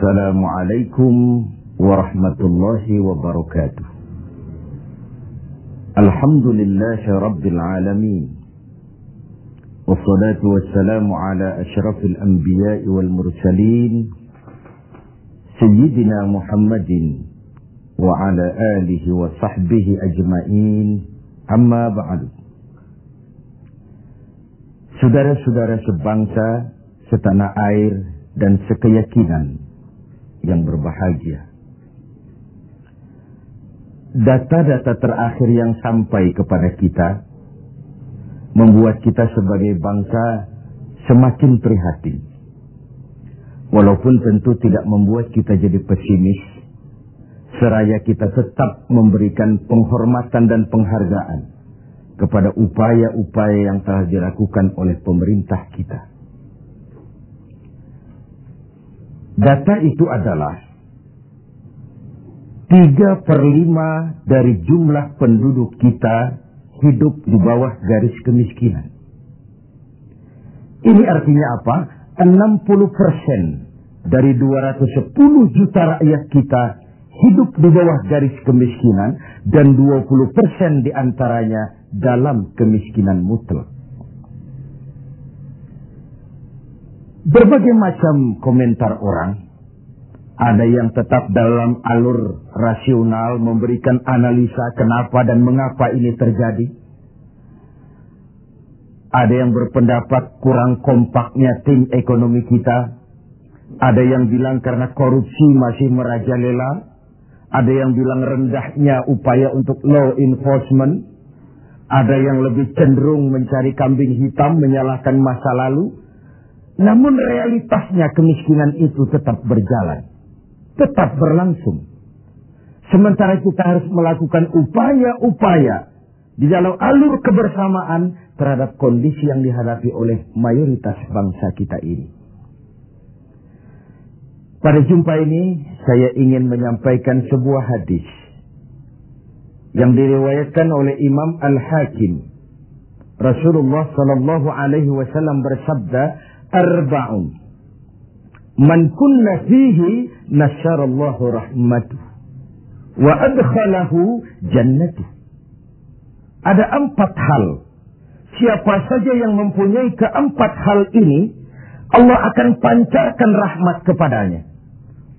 السلام عليكم ورحمة الله وبركاته. الحمد لله رب العالمين والصلاة والسلام على أشرف الأنبياء والمرسلين سيدنا محمد وعلى آله وصحبه أجمعين. أما بعد Saudara-saudara sebangsa, setanah air, dan sekeyakinan yang berbahagia. Data-data terakhir yang sampai kepada kita membuat kita sebagai bangsa semakin prihatin. Walaupun tentu tidak membuat kita jadi pesimis, seraya kita tetap memberikan penghormatan dan penghargaan kepada upaya-upaya yang telah dilakukan oleh pemerintah kita. Data itu adalah 3 per 5 dari jumlah penduduk kita hidup di bawah garis kemiskinan. Ini artinya apa? 60 persen dari 210 juta rakyat kita hidup di bawah garis kemiskinan dan 20 persen di antaranya dalam kemiskinan mutlak. Berbagai macam komentar orang ada yang tetap dalam alur rasional memberikan analisa kenapa dan mengapa ini terjadi. Ada yang berpendapat kurang kompaknya tim ekonomi kita. Ada yang bilang karena korupsi masih merajalela. Ada yang bilang rendahnya upaya untuk law enforcement. Ada yang lebih cenderung mencari kambing hitam menyalahkan masa lalu. Namun realitasnya kemiskinan itu tetap berjalan tetap berlangsung. Sementara kita harus melakukan upaya-upaya di dalam alur kebersamaan terhadap kondisi yang dihadapi oleh mayoritas bangsa kita ini. Pada jumpa ini saya ingin menyampaikan sebuah hadis yang diriwayatkan oleh Imam Al-Hakim. Rasulullah sallallahu alaihi wasallam bersabda, "Arba'un Man kunna fihi nasyarallahu rahmatuh. Wa adkhalahu jannatuh. Ada empat hal. Siapa saja yang mempunyai keempat hal ini, Allah akan pancarkan rahmat kepadanya.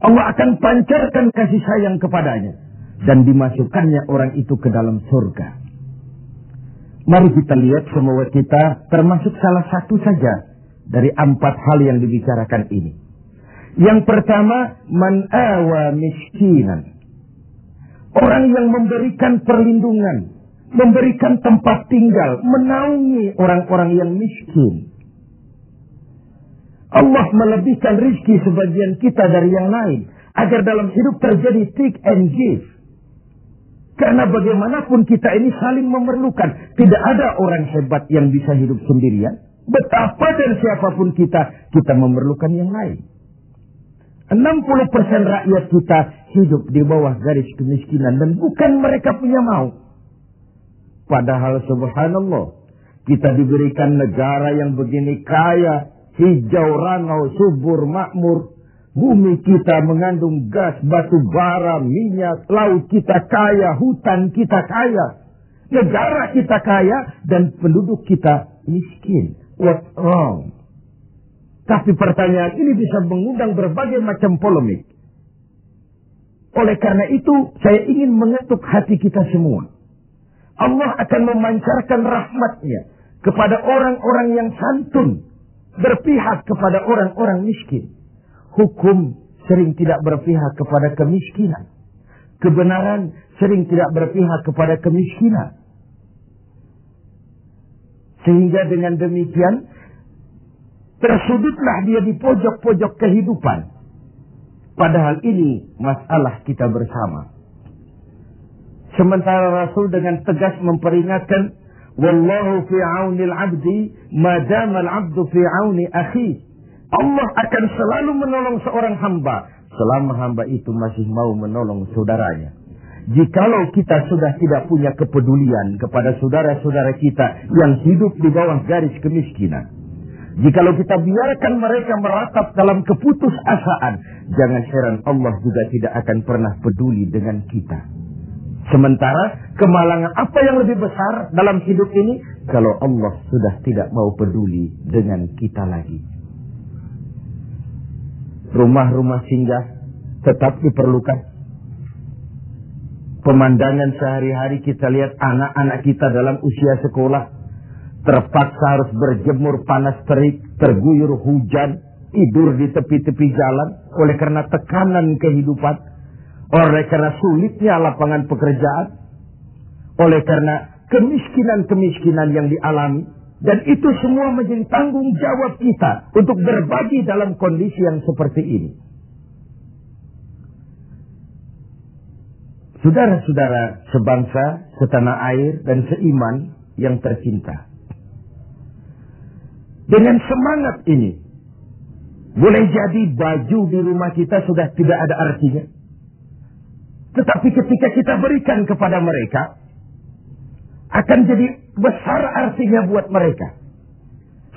Allah akan pancarkan kasih sayang kepadanya. Dan dimasukkannya orang itu ke dalam surga. Mari kita lihat semua kita termasuk salah satu saja dari empat hal yang dibicarakan ini. Yang pertama, man awa miskinan. Orang yang memberikan perlindungan, memberikan tempat tinggal, menaungi orang-orang yang miskin. Allah melebihkan rizki sebagian kita dari yang lain. Agar dalam hidup terjadi take and give. Karena bagaimanapun kita ini saling memerlukan. Tidak ada orang hebat yang bisa hidup sendirian. Betapa dan siapa pun kita, kita memerlukan yang lain. 60% rakyat kita hidup di bawah garis kemiskinan dan bukan mereka punya mau. Padahal subhanallah, kita diberikan negara yang begini kaya, hijau, rangau, subur, makmur. Bumi kita mengandung gas, batu bara, minyak, laut kita kaya, hutan kita kaya. Negara kita kaya dan penduduk kita miskin. What wrong? Tapi pertanyaan ini bisa mengundang berbagai macam polemik. Oleh karena itu, saya ingin mengetuk hati kita semua. Allah akan memancarkan rahmatnya kepada orang-orang yang santun. Berpihak kepada orang-orang miskin. Hukum sering tidak berpihak kepada kemiskinan. Kebenaran sering tidak berpihak kepada kemiskinan. Sehingga dengan demikian Tersudutlah dia di pojok-pojok kehidupan. Padahal ini masalah kita bersama. Sementara Rasul dengan tegas memperingatkan, Wallahu fi aunil abdi, madam al-abdu fi auni akhi. Allah akan selalu menolong seorang hamba, selama hamba itu masih mau menolong saudaranya. Jikalau kita sudah tidak punya kepedulian kepada saudara-saudara kita yang hidup di bawah garis kemiskinan, Jikalau kita biarkan mereka meratap dalam keputusasaan, jangan heran Allah juga tidak akan pernah peduli dengan kita. Sementara kemalangan apa yang lebih besar dalam hidup ini kalau Allah sudah tidak mau peduli dengan kita lagi. Rumah-rumah singgah tetap diperlukan. Pemandangan sehari-hari kita lihat anak-anak kita dalam usia sekolah terpaksa harus berjemur panas terik, terguyur hujan, tidur di tepi-tepi jalan oleh karena tekanan kehidupan, oleh karena sulitnya lapangan pekerjaan, oleh karena kemiskinan-kemiskinan yang dialami, dan itu semua menjadi tanggung jawab kita untuk berbagi dalam kondisi yang seperti ini. Saudara-saudara sebangsa, setanah air, dan seiman yang tercinta. Dengan semangat ini, boleh jadi baju di rumah kita sudah tidak ada artinya. Tetapi ketika kita berikan kepada mereka, akan jadi besar artinya buat mereka.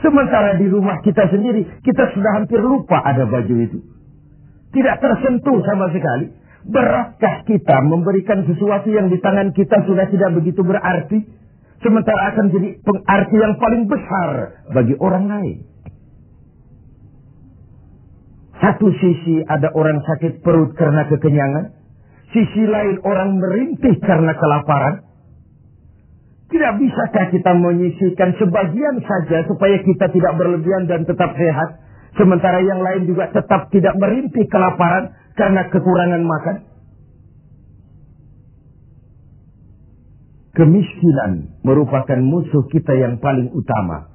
Sementara di rumah kita sendiri, kita sudah hampir lupa ada baju itu. Tidak tersentuh sama sekali. Beratkah kita memberikan sesuatu yang di tangan kita sudah tidak begitu berarti? Sementara akan jadi pengarti yang paling besar bagi orang lain. Satu sisi ada orang sakit perut karena kekenyangan. Sisi lain orang merintih karena kelaparan. Tidak bisakah kita menyisikan sebagian saja supaya kita tidak berlebihan dan tetap sehat. Sementara yang lain juga tetap tidak merintih kelaparan karena kekurangan makan? Kemiskinan merupakan musuh kita yang paling utama.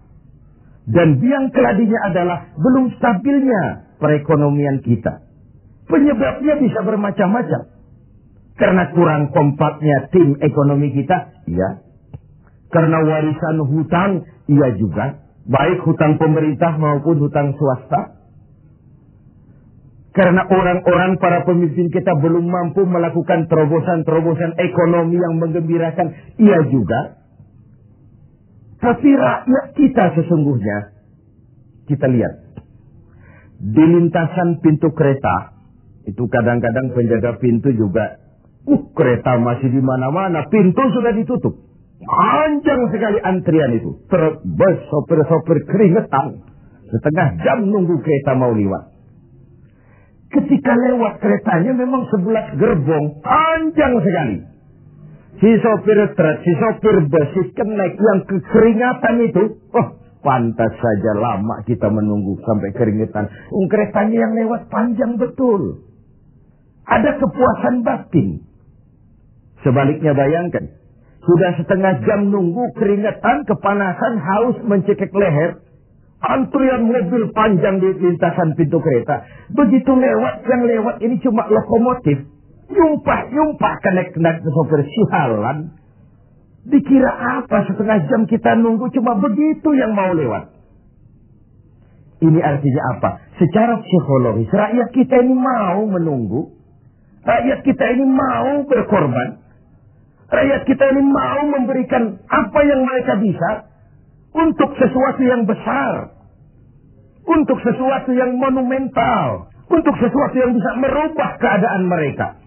Dan biang keladinya adalah belum stabilnya perekonomian kita. Penyebabnya bisa bermacam-macam. Karena kurang kompaknya tim ekonomi kita, iya. Karena warisan hutang, iya juga. Baik hutang pemerintah maupun hutang swasta. Karena orang-orang para pemimpin kita belum mampu melakukan terobosan-terobosan ekonomi yang menggembirakan. Ia juga. Tapi rakyat kita sesungguhnya. Kita lihat. Di lintasan pintu kereta. Itu kadang-kadang penjaga pintu juga. Uh, kereta masih di mana-mana. Pintu sudah ditutup. Panjang sekali antrian itu. Terbes sopir-sopir keringetan. Setengah jam nunggu kereta mau lewat. Ketika lewat keretanya memang sebelah gerbong panjang sekali. Si sopir truk, si sopir bus, si kenek yang kekeringatan itu, oh pantas saja lama kita menunggu sampai keringetan. Um, keretanya yang lewat panjang betul. Ada kepuasan batin. Sebaliknya bayangkan, sudah setengah jam nunggu keringetan, kepanasan, haus mencekik leher, Antrian mobil panjang di lintasan pintu kereta. Begitu lewat, yang lewat ini cuma lokomotif. Yumpah-yumpah kenek-kenek sopir sialan. Dikira apa setengah jam kita nunggu cuma begitu yang mau lewat. Ini artinya apa? Secara psikologis, rakyat kita ini mau menunggu. Rakyat kita ini mau berkorban. Rakyat kita ini mau memberikan apa yang mereka bisa untuk sesuatu yang besar, untuk sesuatu yang monumental, untuk sesuatu yang bisa merubah keadaan mereka.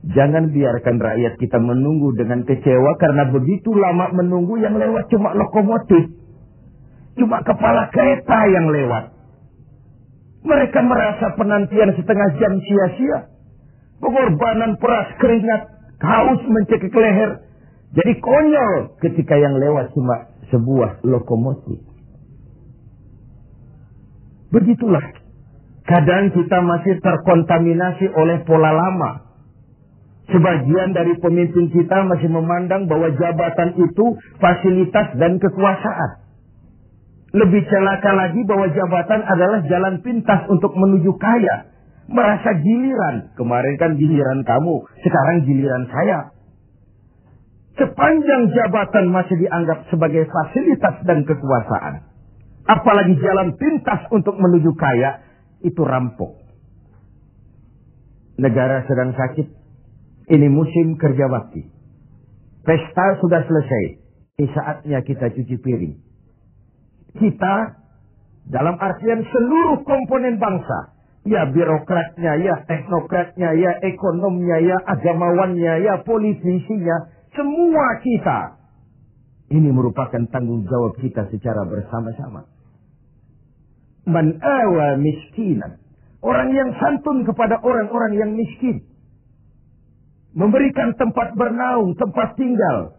Jangan biarkan rakyat kita menunggu dengan kecewa karena begitu lama menunggu yang lewat cuma lokomotif. Cuma kepala kereta yang lewat. Mereka merasa penantian setengah jam sia-sia. Pengorbanan peras keringat, haus mencekik leher. Jadi konyol ketika yang lewat cuma sebuah lokomotif. Begitulah. Kadang kita masih terkontaminasi oleh pola lama. Sebagian dari pemimpin kita masih memandang bahwa jabatan itu fasilitas dan kekuasaan. Lebih celaka lagi bahwa jabatan adalah jalan pintas untuk menuju kaya. Merasa giliran. Kemarin kan giliran kamu, sekarang giliran saya. Sepanjang jabatan masih dianggap sebagai fasilitas dan kekuasaan. Apalagi jalan pintas untuk menuju kaya, itu rampok. Negara sedang sakit. Ini musim kerja bakti. Pesta sudah selesai. Ini saatnya kita cuci piring. Kita Dalam artian seluruh komponen bangsa. Ya birokratnya, ya teknokratnya, ya ekonomnya, ya agamawannya, ya politisinya. Semua kita. Ini merupakan tanggung jawab kita secara bersama-sama. Man awa miskinan. Orang yang santun kepada orang-orang yang miskin. Memberikan tempat bernaung, tempat tinggal.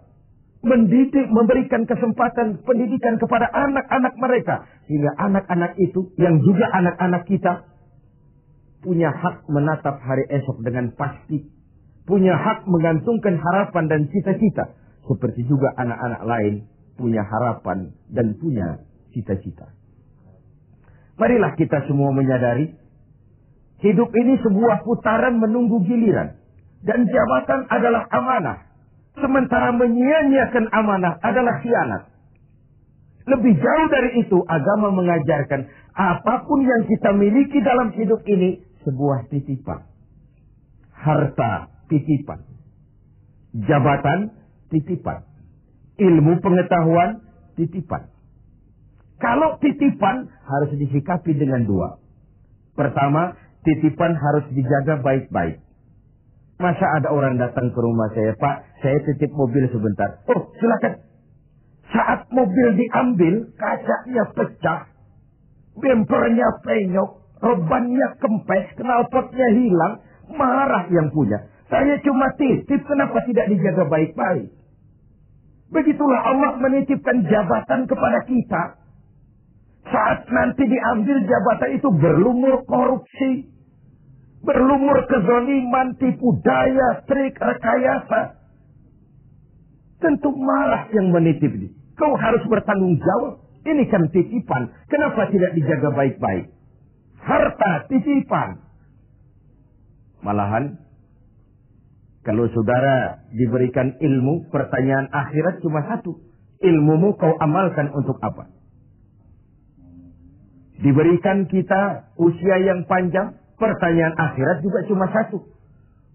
Mendidik, memberikan kesempatan pendidikan kepada anak-anak mereka. Sehingga anak-anak itu, yang juga anak-anak kita, punya hak menatap hari esok dengan pasti. Punya hak menggantungkan harapan dan cita-cita. Seperti juga anak-anak lain punya harapan dan punya cita-cita. Marilah kita semua menyadari hidup ini sebuah putaran menunggu giliran dan jabatan adalah amanah. Sementara menyia-nyiakan amanah adalah khianat. Lebih jauh dari itu, agama mengajarkan apa pun yang kita miliki dalam hidup ini sebuah titipan. Harta titipan. Jabatan titipan. Ilmu pengetahuan titipan. Kalau titipan harus disikapi dengan dua. Pertama, titipan harus dijaga baik-baik. Masa ada orang datang ke rumah saya, Pak, saya titip mobil sebentar. Oh, silakan. Saat mobil diambil, kacanya pecah, bempernya penyok, rebannya kempes, knalpotnya hilang, marah yang punya. Saya cuma titip, kenapa tidak dijaga baik-baik? Begitulah Allah menitipkan jabatan kepada kita. Saat nanti diambil jabatan itu berlumur korupsi, Berlumur kezoliman, tipu daya, trik, rekayasa. Tentu marah yang menitip. Kau harus bertanggung jawab. Ini kan titipan. Kenapa tidak dijaga baik-baik? Harta titipan. Malahan, kalau saudara diberikan ilmu, pertanyaan akhirat cuma satu. Ilmumu kau amalkan untuk apa? Diberikan kita usia yang panjang, Pertanyaan akhirat juga cuma satu.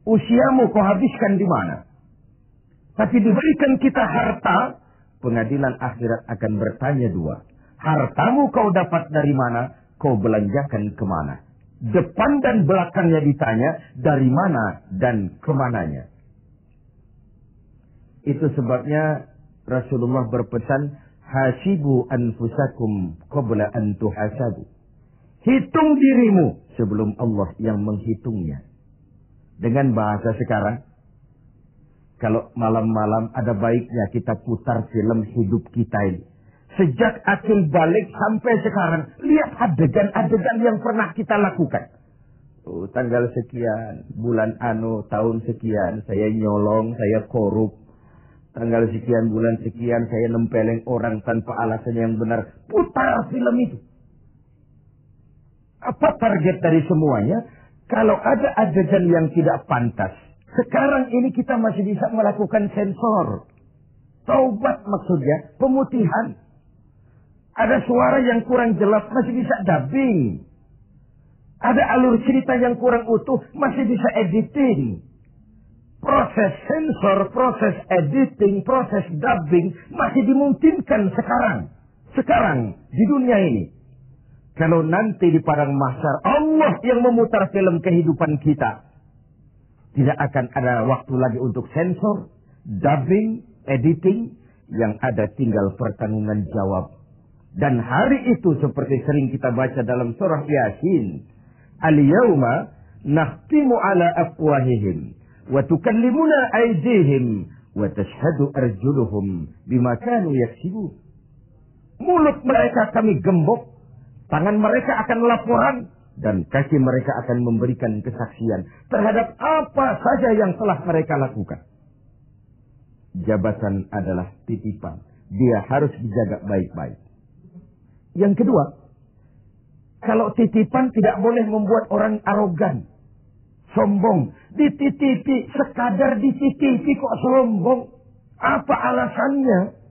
Usiamu kau habiskan di mana? Tapi diberikan kita harta, pengadilan akhirat akan bertanya dua. Hartamu kau dapat dari mana? Kau belanjakan ke mana? Depan dan belakangnya ditanya dari mana dan ke mananya. Itu sebabnya Rasulullah berpesan, Hasibu anfusakum qabla an tuhasabu. Hitung dirimu sebelum Allah yang menghitungnya. Dengan bahasa sekarang, kalau malam-malam ada baiknya kita putar film hidup kita ini. Sejak akil balik sampai sekarang, lihat adegan-adegan yang pernah kita lakukan. Oh, tanggal sekian, bulan anu, tahun sekian, saya nyolong, saya korup. Tanggal sekian, bulan sekian, saya nempeleng orang tanpa alasan yang benar. Putar film itu. Apa target dari semuanya? Kalau ada adegan yang tidak pantas, sekarang ini kita masih bisa melakukan sensor. Taubat maksudnya, pemutihan. Ada suara yang kurang jelas, masih bisa dubbing. Ada alur cerita yang kurang utuh, masih bisa editing. Proses sensor, proses editing, proses dubbing masih dimungkinkan sekarang. Sekarang, di dunia ini. Kalau nanti di padang mahsyar Allah yang memutar film kehidupan kita. Tidak akan ada waktu lagi untuk sensor, dubbing, editing. Yang ada tinggal pertanggungan jawab. Dan hari itu seperti sering kita baca dalam surah Yasin. Al-yawma nakhtimu ala afwahihim. Wa tukallimuna aydihim. Wa tashhadu arjuluhum bima kanu yaksibun. Mulut mereka kami gembok Tangan mereka akan laporan dan kaki mereka akan memberikan kesaksian terhadap apa saja yang telah mereka lakukan. Jabatan adalah titipan. Dia harus dijaga baik-baik. Yang kedua, kalau titipan tidak boleh membuat orang arogan, sombong, dititipi, sekadar dititipi kok sombong. Apa alasannya?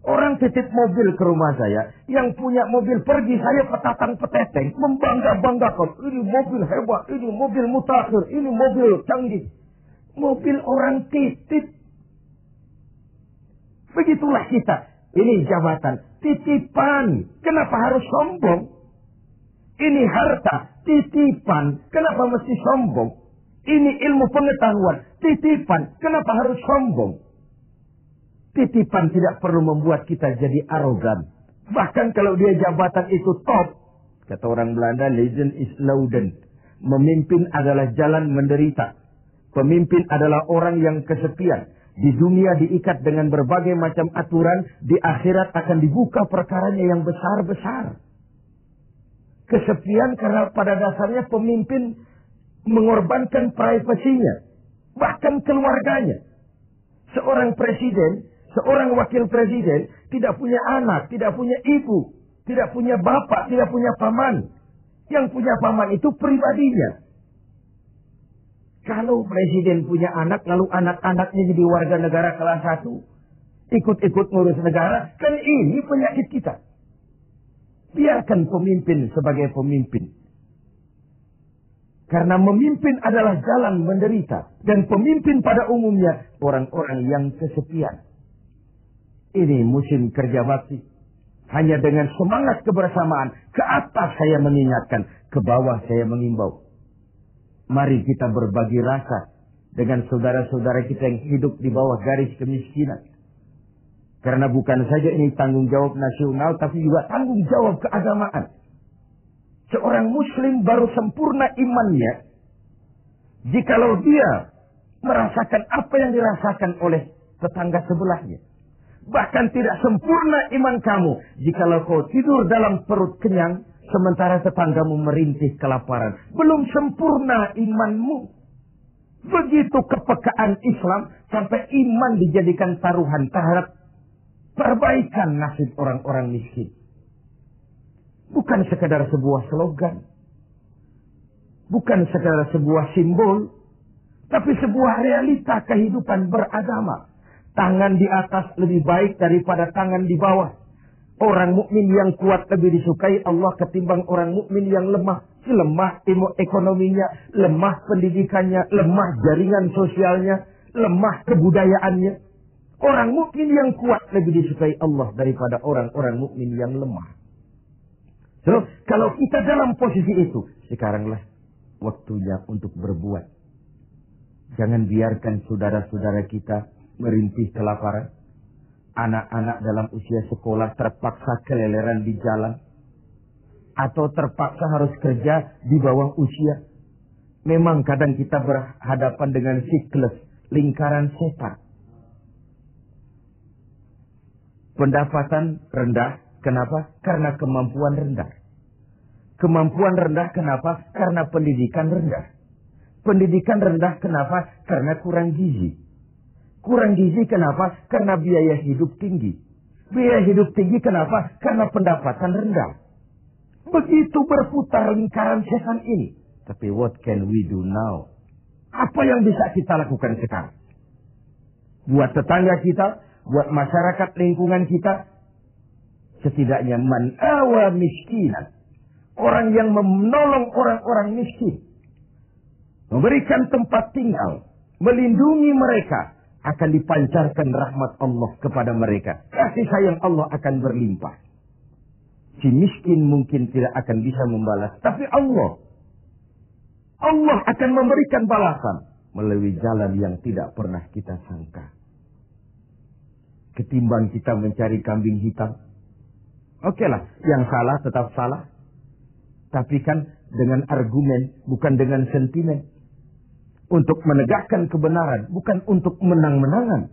Orang titip mobil ke rumah saya, yang punya mobil pergi saya petatang peteteng, membangga-banggakan. Ini mobil hebat, ini mobil mutakhir, ini mobil canggih. Mobil orang titip. Begitulah kita. Ini jabatan. Titipan. Kenapa harus sombong? Ini harta. Titipan. Kenapa mesti sombong? Ini ilmu pengetahuan. Titipan. Kenapa harus sombong? Titipan tidak perlu membuat kita jadi arogan. Bahkan kalau dia jabatan itu top. Kata orang Belanda, legend is louden. Memimpin adalah jalan menderita. Pemimpin adalah orang yang kesepian. Di dunia diikat dengan berbagai macam aturan, di akhirat akan dibuka perkaranya yang besar-besar. Kesepian karena pada dasarnya pemimpin mengorbankan privasinya, bahkan keluarganya. Seorang presiden, seorang wakil presiden tidak punya anak, tidak punya ibu, tidak punya bapak, tidak punya paman. Yang punya paman itu pribadinya. Kalau presiden punya anak, lalu anak-anaknya jadi warga negara kelas satu, ikut-ikut ngurus negara, kan ini penyakit kita. Biarkan pemimpin sebagai pemimpin. Karena memimpin adalah jalan menderita. Dan pemimpin pada umumnya orang-orang yang kesepian. Ini musim kerja bakti. Hanya dengan semangat kebersamaan, ke atas saya mengingatkan, ke bawah saya mengimbau. Mari kita berbagi rasa dengan saudara-saudara kita yang hidup di bawah garis kemiskinan. Karena bukan saja ini tanggung jawab nasional, tapi juga tanggung jawab keagamaan. Seorang muslim baru sempurna imannya, jikalau dia merasakan apa yang dirasakan oleh tetangga sebelahnya. Bahkan tidak sempurna iman kamu, jikalau kau tidur dalam perut kenyang, Sementara tetanggamu merintih kelaparan. Belum sempurna imanmu. Begitu kepekaan Islam sampai iman dijadikan taruhan terhadap perbaikan nasib orang-orang miskin. Bukan sekadar sebuah slogan. Bukan sekadar sebuah simbol. Tapi sebuah realita kehidupan beragama. Tangan di atas lebih baik daripada tangan di bawah. Orang mukmin yang kuat lebih disukai Allah ketimbang orang mukmin yang lemah. Lemah ekonominya, lemah pendidikannya, lemah jaringan sosialnya, lemah kebudayaannya. Orang mukmin yang kuat lebih disukai Allah daripada orang-orang mukmin yang lemah. So, kalau kita dalam posisi itu, sekaranglah waktunya untuk berbuat. Jangan biarkan saudara-saudara kita merintih kelaparan anak-anak dalam usia sekolah terpaksa keleleran di jalan atau terpaksa harus kerja di bawah usia. Memang kadang kita berhadapan dengan siklus lingkaran setan. Pendapatan rendah, kenapa? Karena kemampuan rendah. Kemampuan rendah kenapa? Karena pendidikan rendah. Pendidikan rendah kenapa? Karena kurang gizi. Kurang gizi kenapa? Karena biaya hidup tinggi. Biaya hidup tinggi kenapa? Karena pendapatan rendah. Begitu berputar lingkaran setan ini. Tapi what can we do now? Apa yang bisa kita lakukan sekarang? Buat tetangga kita, buat masyarakat lingkungan kita, setidaknya man awa miskinan. Orang yang menolong orang-orang miskin. Memberikan tempat tinggal. Melindungi mereka akan dipancarkan rahmat Allah kepada mereka. Kasih sayang Allah akan berlimpah. Si miskin mungkin tidak akan bisa membalas. Tapi Allah. Allah akan memberikan balasan. Melalui jalan yang tidak pernah kita sangka. Ketimbang kita mencari kambing hitam. Oke lah, yang salah tetap salah. Tapi kan dengan argumen, bukan dengan sentimen untuk menegakkan kebenaran, bukan untuk menang-menangan.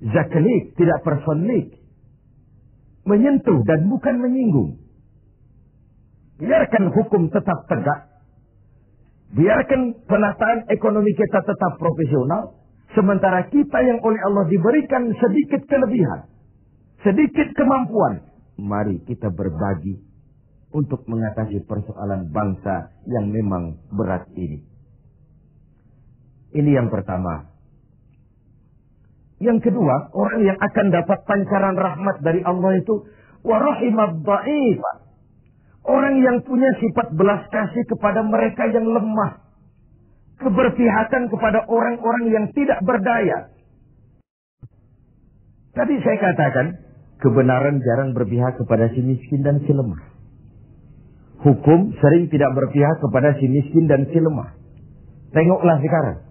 Zakalik, tidak personik. Menyentuh dan bukan menyinggung. Biarkan hukum tetap tegak. Biarkan penataan ekonomi kita tetap profesional. Sementara kita yang oleh Allah diberikan sedikit kelebihan. Sedikit kemampuan. Mari kita berbagi untuk mengatasi persoalan bangsa yang memang berat ini. Ini yang pertama. Yang kedua, orang yang akan dapat pancaran rahmat dari Allah itu Orang yang punya sifat belas kasih kepada mereka yang lemah. Keberpihakan kepada orang-orang yang tidak berdaya. Tadi saya katakan, kebenaran jarang berpihak kepada si miskin dan si lemah. Hukum sering tidak berpihak kepada si miskin dan si lemah. Tengoklah sekarang.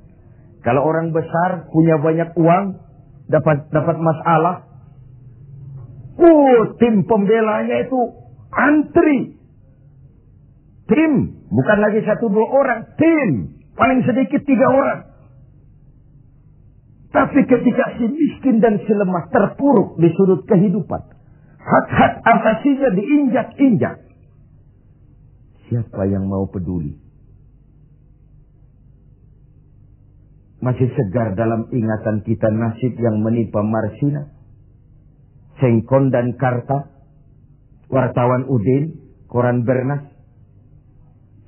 Kalau orang besar punya banyak uang, dapat dapat masalah, uh, tim pembelanya itu antri. Tim, bukan lagi satu dua orang, tim. Paling sedikit tiga orang. Tapi ketika si miskin dan si lemah terpuruk di sudut kehidupan, hak-hak asasinya diinjak-injak. Siapa yang mau peduli? Masih segar dalam ingatan kita nasib yang menimpa Marsina, Sengkon dan Karta, wartawan Udin, koran Bernas.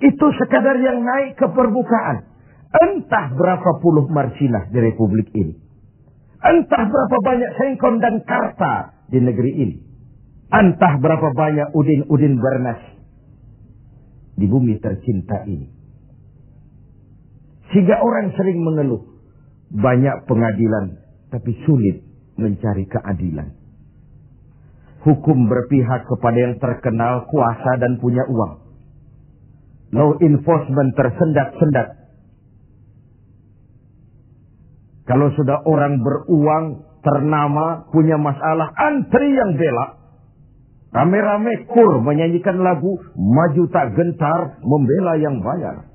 Itu sekadar yang naik ke permukaan. Entah berapa puluh marsinah di republik ini. Entah berapa banyak sengkon dan karta di negeri ini. Entah berapa banyak udin-udin bernas di bumi tercinta ini. Sehingga orang sering mengeluh. Banyak pengadilan, tapi sulit mencari keadilan. Hukum berpihak kepada yang terkenal, kuasa, dan punya uang. Law enforcement tersendat-sendat Kalau sudah orang beruang, ternama, punya masalah, antri yang bela. Rame-rame kur menyanyikan lagu, maju tak gentar, membela yang bayar.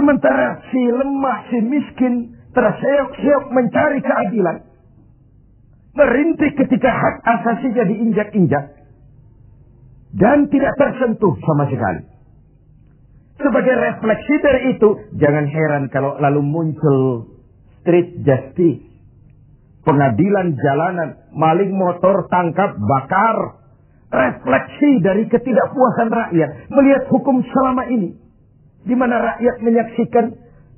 Sementara si lemah, si miskin, terseok-seok mencari keadilan. Merintih ketika hak asasinya diinjak-injak. Dan tidak tersentuh sama sekali. Sebagai refleksi dari itu, jangan heran kalau lalu muncul street justice. Pengadilan jalanan, maling motor tangkap, bakar. Refleksi dari ketidakpuasan rakyat melihat hukum selama ini. Di mana rakyat menyaksikan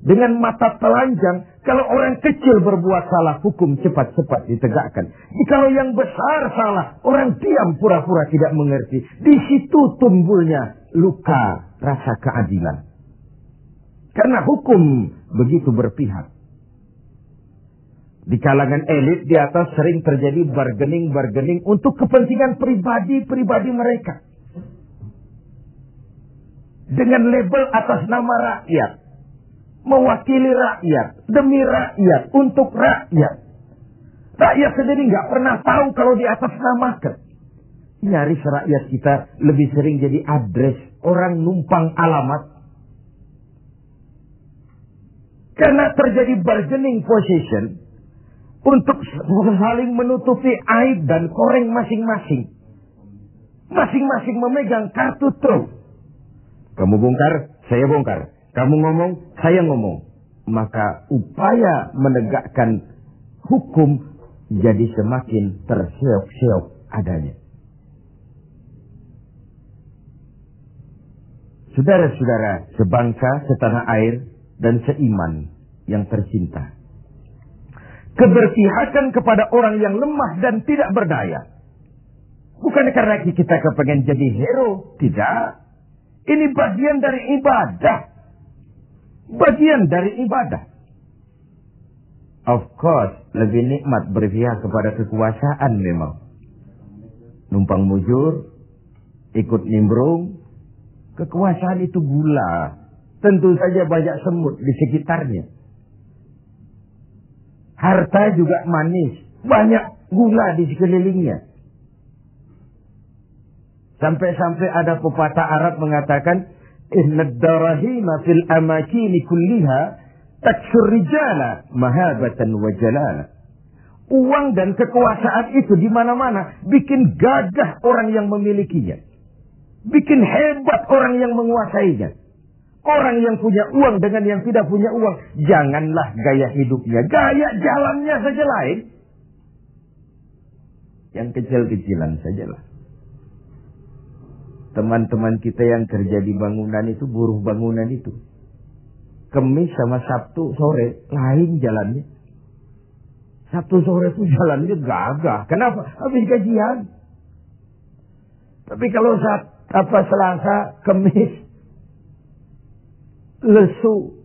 dengan mata telanjang kalau orang kecil berbuat salah hukum cepat-cepat ditegakkan. Kalau yang besar salah orang diam pura-pura tidak mengerti. Di situ tumbuhnya luka rasa keadilan. Karena hukum begitu berpihak. Di kalangan elit di atas sering terjadi bargaining-bargaining untuk kepentingan pribadi-pribadi mereka. Dengan label atas nama rakyat. Mewakili rakyat. Demi rakyat. Untuk rakyat. Rakyat sendiri nggak pernah tahu kalau di atas namakan. Nyaris rakyat kita lebih sering jadi address orang numpang alamat. Karena terjadi bargaining position untuk saling menutupi aib dan koreng masing-masing. Masing-masing memegang kartu truf. Kamu bongkar, saya bongkar. Kamu ngomong, saya ngomong. Maka upaya menegakkan hukum jadi semakin terseok-seok adanya. Saudara-saudara sebangsa, setanah air, dan seiman yang tercinta. Keberpihakan kepada orang yang lemah dan tidak berdaya. Bukan karena kita kepengen jadi hero. Tidak. Ini bagian dari ibadah. Bagian dari ibadah. Of course, lebih nikmat berpihak kepada kekuasaan memang. Numpang mujur, ikut nimbrung, Kekuasaan itu gula. Tentu saja banyak semut di sekitarnya. Harta juga manis. Banyak gula di sekelilingnya. Sampai-sampai ada pepatah Arab mengatakan, Inna fil amakini kulliha taksur rijala mahabatan wa. Uang dan kekuasaan itu di mana-mana bikin gagah orang yang memilikinya. Bikin hebat orang yang menguasainya. Orang yang punya uang dengan yang tidak punya uang. Janganlah gaya hidupnya. Gaya jalannya saja lain. Yang kecil-kecilan sajalah. Teman-teman kita yang kerja di bangunan itu, buruh bangunan itu. Kemis sama Sabtu sore, lain jalannya. Sabtu sore itu jalannya gagah. Kenapa? Habis gajian. Tapi kalau saat apa Selasa, Kemis, lesu,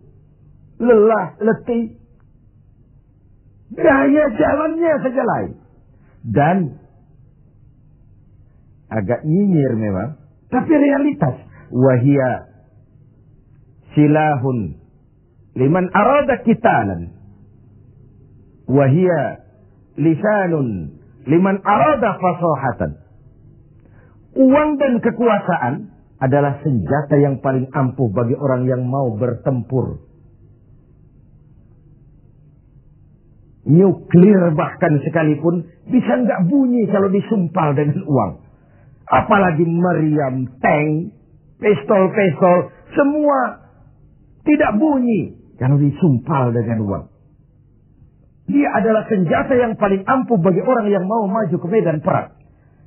lelah, letih. Gaya jalannya saja lain. Dan agak nyinyir memang. Tapi realitas. Wahia silahun liman arada kitalan. Wahia lisanun liman arada fasahatan. Uang dan kekuasaan adalah senjata yang paling ampuh bagi orang yang mau bertempur. Nuklir bahkan sekalipun bisa nggak bunyi kalau disumpal dengan uang. Apalagi meriam, tank, pistol-pistol, semua tidak bunyi kalau disumpal dengan uang. Dia adalah senjata yang paling ampuh bagi orang yang mau maju ke medan perang.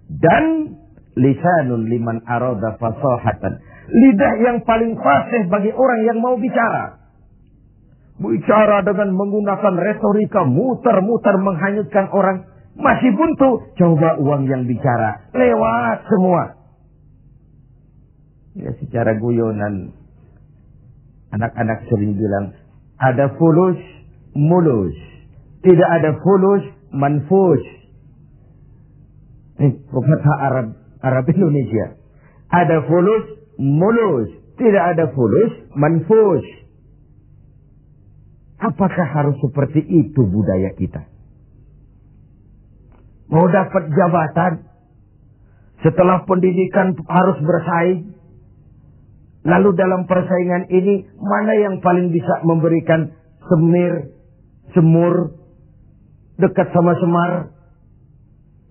Dan lisanul liman arada fasahatan. Lidah yang paling fasih bagi orang yang mau bicara. Bicara dengan menggunakan retorika muter-muter menghanyutkan orang. Masih buntu. Coba uang yang bicara. Lewat semua. Ya secara guyonan. Anak-anak sering bilang. Ada fulus, mulus. Tidak ada fulus, manfus. Ini pepatah Arab Arab Indonesia. Ada fulus, mulus. Tidak ada fulus, manfus. Apakah harus seperti itu budaya kita? Mau dapat jabatan, setelah pendidikan harus bersaing. Lalu dalam persaingan ini, mana yang paling bisa memberikan semir, semur, dekat sama semar,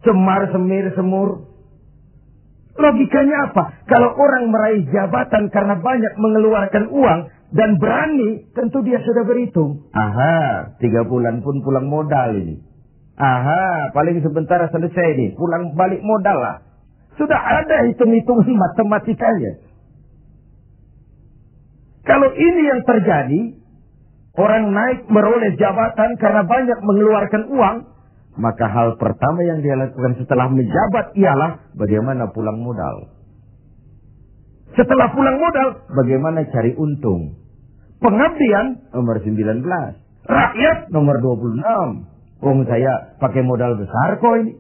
semar, semir, semur, Logikanya apa? Kalau orang meraih jabatan karena banyak mengeluarkan uang dan berani, tentu dia sudah berhitung. Aha, tiga bulan pun pulang modal ini. Aha, paling sebentar selesai ini, pulang balik modal lah. Sudah ada hitung-hitungan matematikanya. Kalau ini yang terjadi, orang naik meroleh jabatan karena banyak mengeluarkan uang, maka hal pertama yang dia lakukan setelah menjabat ialah bagaimana pulang modal. Setelah pulang modal, bagaimana cari untung. Pengabdian nomor 19. Rakyat nomor 26. Oh saya pakai modal besar kok ini.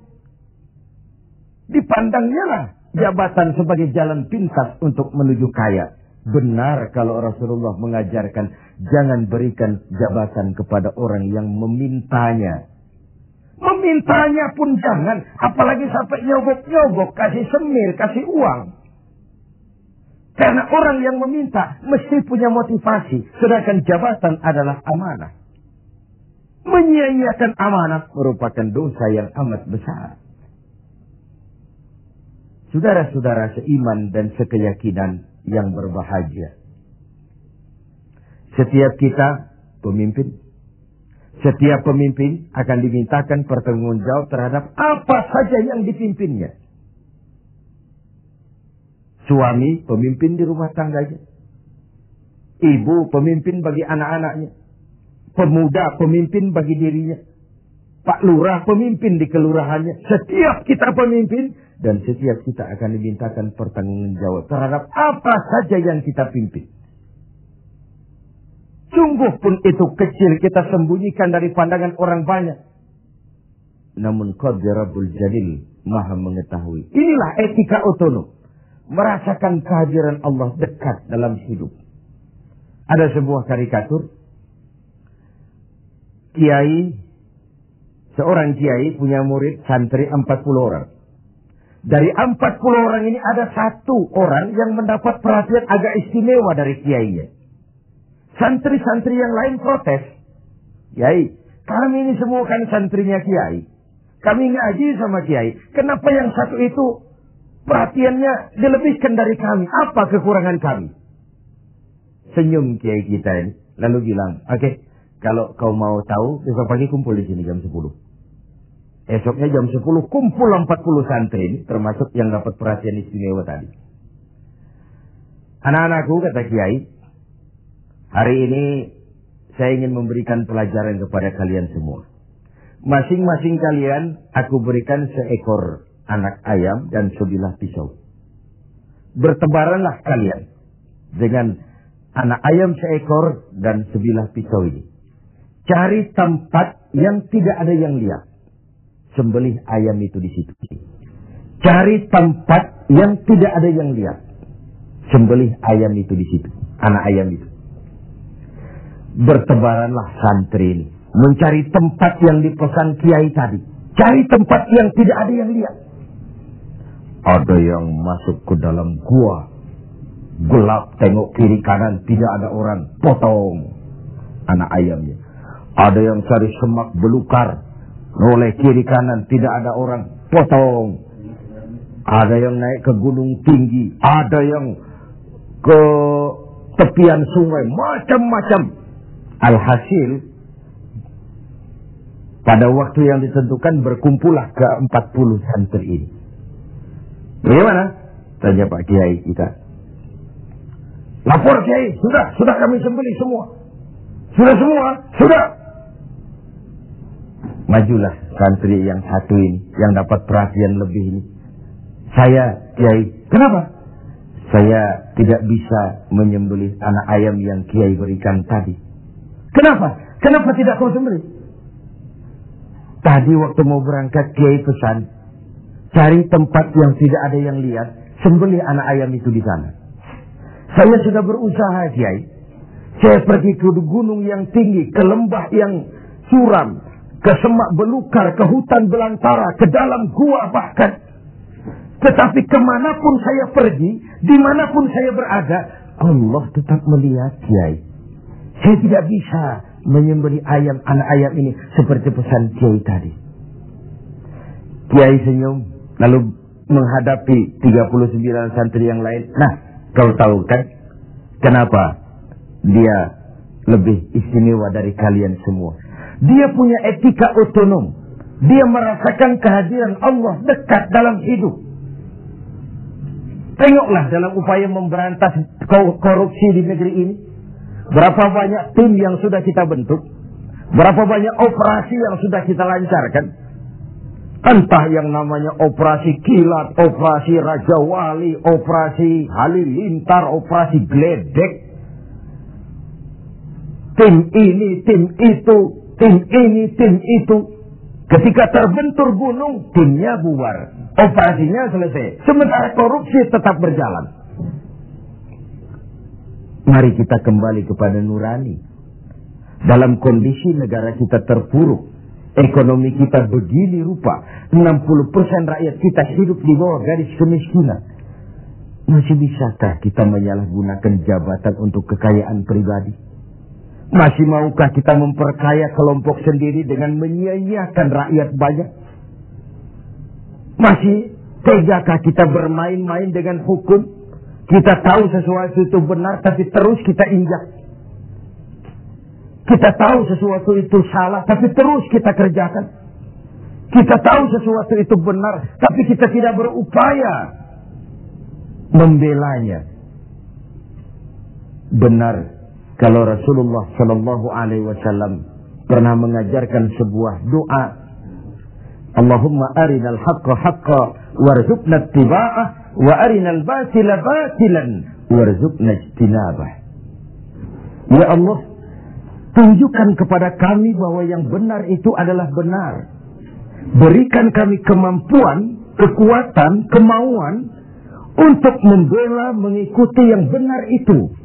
Dipandangnya lah jabatan sebagai jalan pintas untuk menuju kaya. Benar kalau Rasulullah mengajarkan jangan berikan jabatan kepada orang yang memintanya. Memintanya pun jangan. Apalagi sampai nyobok-nyobok. Kasih semir, kasih uang. Karena orang yang meminta mesti punya motivasi. Sedangkan jabatan adalah amanah. Menyia-nyiakan amanah merupakan dosa yang amat besar. Saudara-saudara seiman dan sekeyakinan yang berbahagia. Setiap kita pemimpin setiap pemimpin akan dimintakan pertanggungjawab terhadap apa saja yang dipimpinnya. Suami pemimpin di rumah tangganya. Ibu pemimpin bagi anak-anaknya. Pemuda pemimpin bagi dirinya. Pak Lurah pemimpin di kelurahannya. Setiap kita pemimpin dan setiap kita akan dimintakan pertanggungjawab terhadap apa saja yang kita pimpin. Sungguh pun itu kecil kita sembunyikan dari pandangan orang banyak. Namun Qadirabul Jalil maha mengetahui. Inilah etika otonom. Merasakan kehadiran Allah dekat dalam hidup. Ada sebuah karikatur. Kiai, seorang kiai punya murid santri 40 orang. Dari 40 orang ini ada satu orang yang mendapat perhatian agak istimewa dari kiainya. Santri-santri yang lain protes. Kiai, kami ini semua kan santrinya Kiai. Kami ngaji sama Kiai. Kenapa yang satu itu perhatiannya dilebihkan dari kami? Apa kekurangan kami? Senyum Kiai kita ini. Lalu bilang, oke, okay, kalau kau mau tahu, besok pagi kumpul di sini jam 10. Esoknya jam 10 kumpul 40 santri ini, termasuk yang dapat perhatian istimewa tadi. Anak-anakku, kata Kiai, Hari ini saya ingin memberikan pelajaran kepada kalian semua. Masing-masing kalian aku berikan seekor anak ayam dan sebilah pisau. Bertebaranlah kalian dengan anak ayam seekor dan sebilah pisau ini. Cari tempat yang tidak ada yang lihat. Sembelih ayam itu di situ. Cari tempat yang tidak ada yang lihat. Sembelih ayam itu di situ. Anak ayam itu. Bertebaranlah santri ini. Mencari tempat yang dipesan kiai tadi. Cari tempat yang tidak ada yang lihat. Ada yang masuk ke dalam gua. Gelap, tengok kiri kanan, tidak ada orang. Potong anak ayamnya. Ada yang cari semak belukar. Oleh kiri kanan, tidak ada orang. Potong. Ada yang naik ke gunung tinggi. Ada yang ke tepian sungai. Macam-macam. Alhasil, pada waktu yang ditentukan berkumpullah ke 40 santri ini. Bagaimana? Tanya Pak Kiai kita. Lapor Kiai, sudah, sudah kami sembeli semua. Sudah semua, sudah. Majulah santri yang satu ini, yang dapat perhatian lebih ini. Saya, Kiai, kenapa? Saya tidak bisa menyembelih anak ayam yang Kiai berikan tadi. Kenapa? Kenapa tidak kau sembelih? Tadi waktu mau berangkat Kiai pesan, cari tempat yang tidak ada yang lihat, sembelih anak ayam itu di sana. Saya sudah berusaha Kiai. Saya pergi ke gunung yang tinggi, ke lembah yang suram, ke semak belukar, ke hutan belantara, ke dalam gua bahkan. Tetapi ke mana pun saya pergi, di mana pun saya berada, Allah tetap melihat Kiai. Saya tidak bisa menyembeli ayam anak ayam ini seperti pesan Kiai tadi. Kiai senyum, lalu menghadapi 39 santri yang lain. Nah, kau tahu kan kenapa dia lebih istimewa dari kalian semua? Dia punya etika otonom. Dia merasakan kehadiran Allah dekat dalam hidup. Tengoklah dalam upaya memberantas korupsi di negeri ini. Berapa banyak tim yang sudah kita bentuk. Berapa banyak operasi yang sudah kita lancarkan. Entah yang namanya operasi kilat, operasi Raja Wali, operasi Halilintar, operasi Gledek. Tim ini, tim itu, tim ini, tim itu. Ketika terbentur gunung, timnya bubar. Operasinya selesai. Sementara korupsi tetap berjalan. Mari kita kembali kepada nurani. Dalam kondisi negara kita terpuruk. Ekonomi kita begini rupa. 60% rakyat kita hidup di bawah garis kemiskinan. Masih bisakah kita menyalahgunakan jabatan untuk kekayaan pribadi? Masih maukah kita memperkaya kelompok sendiri dengan menyia-nyiakan rakyat banyak? Masih tegakah kita bermain-main dengan hukum? Kita tahu sesuatu itu benar tapi terus kita injak. Kita tahu sesuatu itu salah tapi terus kita kerjakan. Kita tahu sesuatu itu benar tapi kita tidak berupaya membelanya. Benar kalau Rasulullah Shallallahu Alaihi Wasallam pernah mengajarkan sebuah doa Allahumma arinal haqqa haqqa warzuqna ittiba'ah wa arinal batila batilan warzuqna ijtinabah. Ya Allah, tunjukkan kepada kami bahwa yang benar itu adalah benar. Berikan kami kemampuan, kekuatan, kemauan untuk membela mengikuti yang benar itu.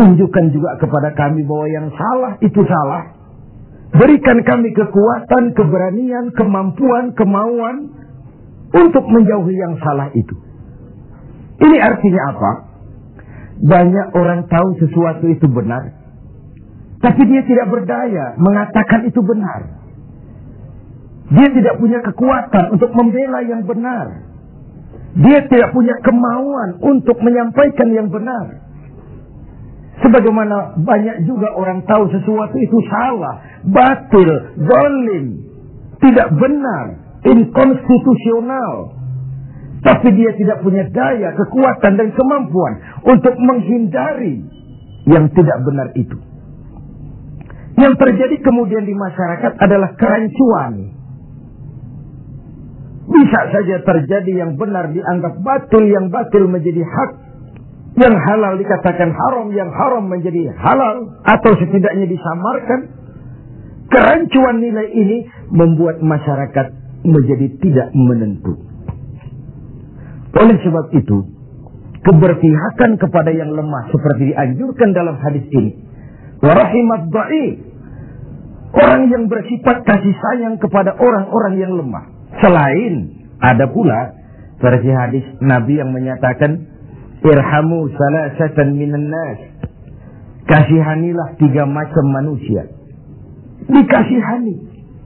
Tunjukkan juga kepada kami bahwa yang salah itu salah Berikan kami kekuatan, keberanian, kemampuan, kemauan untuk menjauhi yang salah itu. Ini artinya apa? Banyak orang tahu sesuatu itu benar, tapi dia tidak berdaya mengatakan itu benar. Dia tidak punya kekuatan untuk membela yang benar. Dia tidak punya kemauan untuk menyampaikan yang benar. Sebagaimana banyak juga orang tahu sesuatu itu salah, batil, zalim, tidak benar, inkonstitusional. Tapi dia tidak punya daya, kekuatan dan kemampuan untuk menghindari yang tidak benar itu. Yang terjadi kemudian di masyarakat adalah kerancuan. Bisa saja terjadi yang benar dianggap batil, yang batil menjadi hak Yang halal dikatakan haram, yang haram menjadi halal. Atau setidaknya disamarkan. Kerancuan nilai ini membuat masyarakat menjadi tidak menentu. Oleh sebab itu, keberpihakan kepada yang lemah seperti dianjurkan dalam hadis ini. Warahimat da'if. Orang yang bersifat kasih sayang kepada orang-orang yang lemah. Selain ada pula versi hadis Nabi yang menyatakan irhamu salasatan minan nas. Kasihanilah tiga macam manusia. Dikasihani.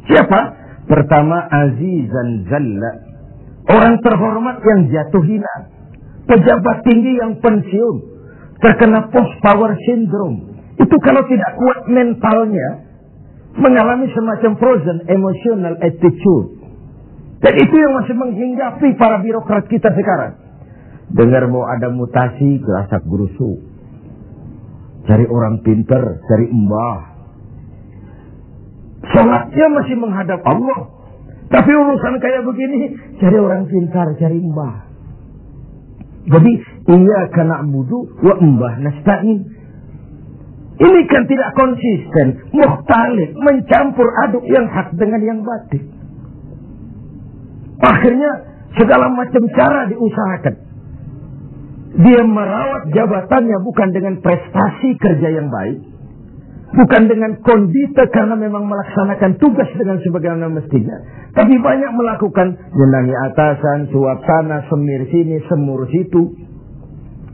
Siapa? Pertama azizan zalla. Orang terhormat yang jatuh hina. Pejabat tinggi yang pensiun. Terkena post power syndrome. Itu kalau tidak kuat mentalnya. Mengalami semacam frozen emotional attitude. Dan itu yang masih menghinggapi para birokrat kita sekarang. Dengar mau ada mutasi ke asap gerusu. Cari orang pinter, cari embah. Sholatnya masih menghadap Allah. Tapi urusan kayak begini, cari orang pintar, cari embah. Jadi, iya kena budu, wa embah nasta'in. Ini kan tidak konsisten, muhtalif, mencampur aduk yang hak dengan yang batin. Akhirnya segala macam cara diusahakan. Dia merawat jabatannya bukan dengan prestasi kerja yang baik. Bukan dengan kondite karena memang melaksanakan tugas dengan sebagaimana mestinya. Tapi banyak melakukan menangi atasan, suap sana, semir sini, semur situ.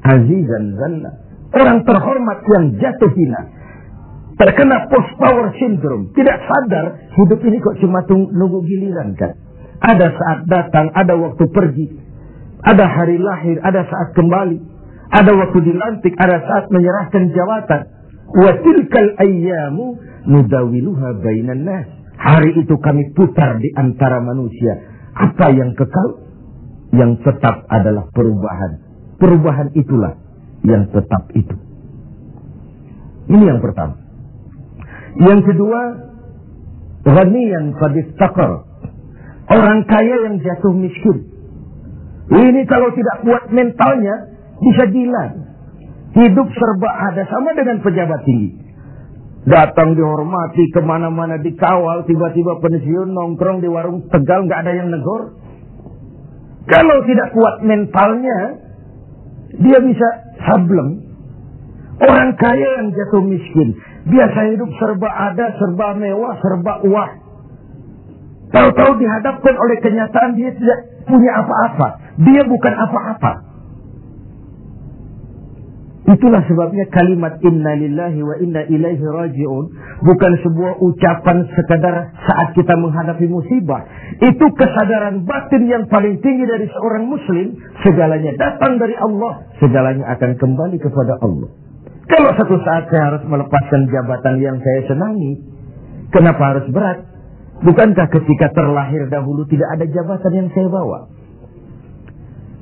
Azizan zanna. Orang terhormat yang jatuh hina. Terkena post power syndrome. Tidak sadar hidup ini kok cuma tunggu giliran kan. Ada saat datang, ada waktu pergi. Ada hari lahir, ada saat kembali. Ada waktu dilantik, ada saat menyerahkan jawatan. Wa tilkal ayyamu nudawiluha bainan nas. Hari itu kami putar di antara manusia. Apa yang kekal? Yang tetap adalah perubahan. Perubahan itulah yang tetap itu. Ini yang pertama. Yang kedua, ghaniyan qad Orang kaya yang jatuh miskin. Ini kalau tidak kuat mentalnya, bisa gila. Hidup serba ada sama dengan pejabat tinggi. Datang dihormati, ke mana-mana dikawal, tiba-tiba pensiun, nongkrong di warung tegal, nggak ada yang negor. Kalau tidak kuat mentalnya, dia bisa sableng. Orang kaya yang jatuh miskin, biasa hidup serba ada, serba mewah, serba uang. Tahu-tahu dihadapkan oleh kenyataan dia tidak punya apa-apa. Dia bukan apa-apa. Itulah sebabnya kalimat inna lillahi wa inna ilaihi raji'un bukan sebuah ucapan sekadar saat kita menghadapi musibah. Itu kesadaran batin yang paling tinggi dari seorang muslim. Segalanya datang dari Allah. Segalanya akan kembali kepada Allah. Kalau satu saat saya harus melepaskan jabatan yang saya senangi, kenapa harus berat? Bukankah ketika terlahir dahulu tidak ada jabatan yang saya bawa?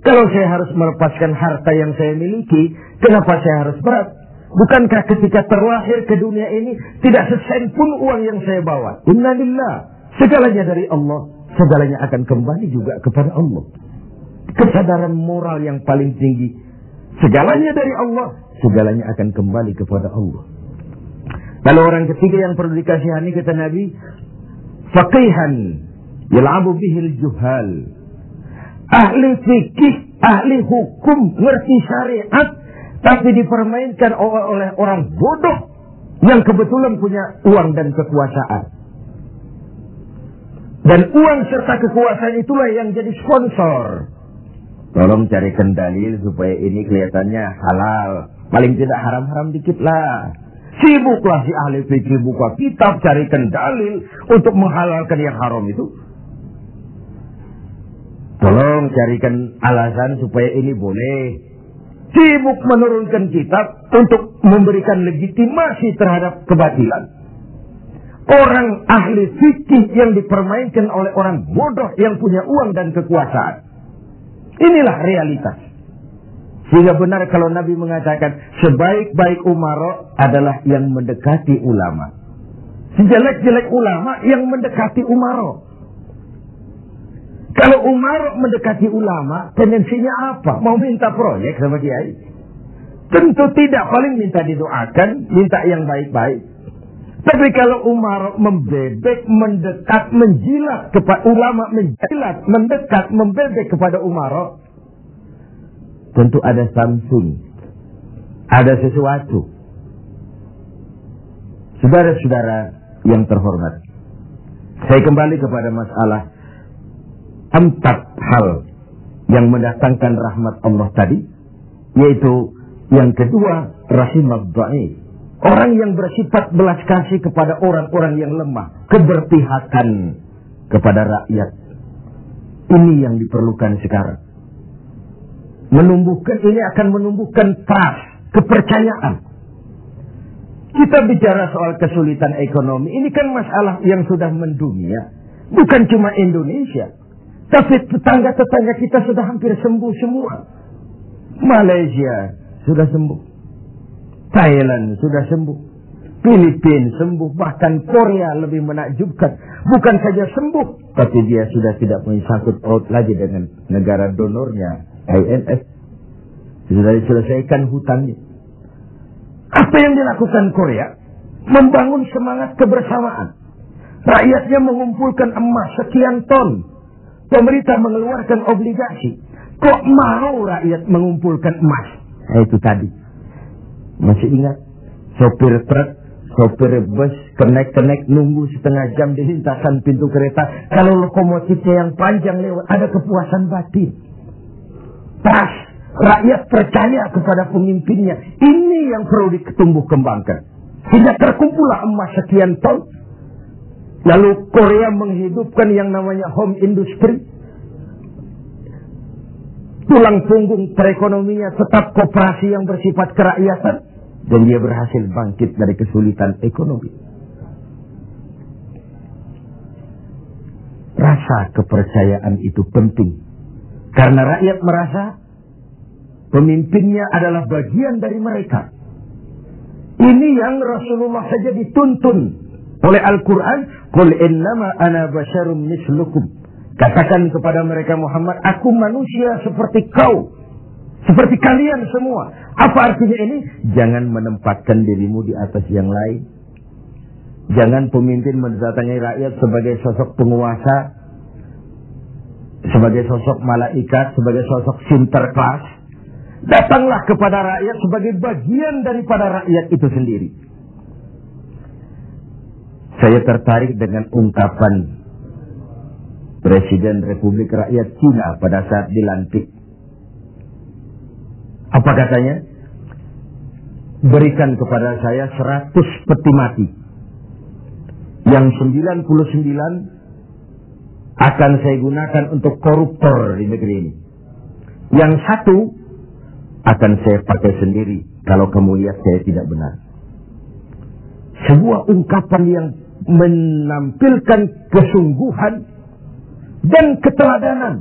Kalau saya harus melepaskan harta yang saya miliki, kenapa saya harus berat? Bukankah ketika terlahir ke dunia ini tidak sesen pun uang yang saya bawa? Innalillah. Segalanya dari Allah. Segalanya akan kembali juga kepada Allah. Kesadaran moral yang paling tinggi. Segalanya dari Allah. Segalanya akan kembali kepada Allah. Kalau orang ketiga yang perlu dikasihani kata Nabi, faqihan yal'abu bihil juhal. Ahli fikih, ahli hukum, ngerti syariat, tapi dipermainkan oleh orang bodoh yang kebetulan punya uang dan kekuasaan. Dan uang serta kekuasaan itulah yang jadi sponsor. Tolong carikan dalil supaya ini kelihatannya halal. Paling tidak haram-haram dikit lah. Sibuklah si ahli fikih buka kitab, carikan dalil untuk menghalalkan yang haram itu. Tolong carikan alasan supaya ini boleh. Sibuk menurunkan kitab untuk memberikan legitimasi terhadap kebatilan. Orang ahli fikih yang dipermainkan oleh orang bodoh yang punya uang dan kekuasaan. Inilah realitas. Sehingga benar kalau Nabi mengatakan sebaik-baik umaro adalah yang mendekati ulama. Sejelek-jelek ulama yang mendekati umaro. Kalau umaro mendekati ulama, tendensinya apa? Mau minta proyek sama kiai? Tentu tidak, paling minta didoakan, minta yang baik-baik. Tapi kalau Umar membebek, mendekat, menjilat kepada ulama, menjilat, mendekat, membebek kepada Umar, tentu ada something, ada sesuatu. Saudara-saudara yang terhormat, saya kembali kepada masalah empat hal yang mendatangkan rahmat Allah tadi, yaitu yang kedua rahimah dhaif. Orang yang bersifat belas kasih kepada orang-orang yang lemah, keberpihakan kepada rakyat. Ini yang diperlukan sekarang. Menumbuhkan ini akan menumbuhkan trust, kepercayaan. Kita bicara soal kesulitan ekonomi, ini kan masalah yang sudah mendunia. Bukan cuma Indonesia. Tapi tetangga-tetangga kita sudah hampir sembuh semua. Malaysia sudah sembuh. Thailand sudah sembuh. Filipina sembuh. Bahkan Korea lebih menakjubkan. Bukan saja sembuh. Tapi dia sudah tidak punya sangkut paut lagi dengan negara donornya. INF. Sudah diselesaikan hutannya. Apa yang dilakukan Korea? Membangun semangat kebersamaan. Rakyatnya mengumpulkan emas sekian ton Pemerintah mengeluarkan obligasi. Kok mau rakyat mengumpulkan emas? Nah, itu tadi. Masih ingat? Sopir truk, sopir bus, kenek-kenek nunggu setengah jam di lintasan pintu kereta. Kalau lokomotifnya yang panjang lewat, ada kepuasan batin. Pas rakyat percaya kepada pemimpinnya. Ini yang perlu ditumbuh kembangkan. Sehingga terkumpullah emas sekian ton Lalu Korea menghidupkan yang namanya home industry. Tulang punggung perekonominya tetap kooperasi yang bersifat kerakyatan. Dan dia berhasil bangkit dari kesulitan ekonomi. Rasa kepercayaan itu penting. Karena rakyat merasa pemimpinnya adalah bagian dari mereka. Ini yang Rasulullah saja dituntun oleh Al-Quran, Qul innama ana basyarum mislukum. Katakan kepada mereka Muhammad, aku manusia seperti kau. Seperti kalian semua. Apa artinya ini? Jangan menempatkan dirimu di atas yang lain. Jangan pemimpin mendatangi rakyat sebagai sosok penguasa. Sebagai sosok malaikat, sebagai sosok sinterklas. Datanglah kepada rakyat sebagai bagian daripada rakyat itu sendiri. Saya tertarik dengan ungkapan Presiden Republik Rakyat Cina pada saat dilantik. Apa katanya? Berikan kepada saya 100 peti mati. Yang 99 akan saya gunakan untuk koruptor di negeri ini. Yang satu akan saya pakai sendiri kalau kamu lihat saya tidak benar. Sebuah ungkapan yang menampilkan kesungguhan dan keteladanan.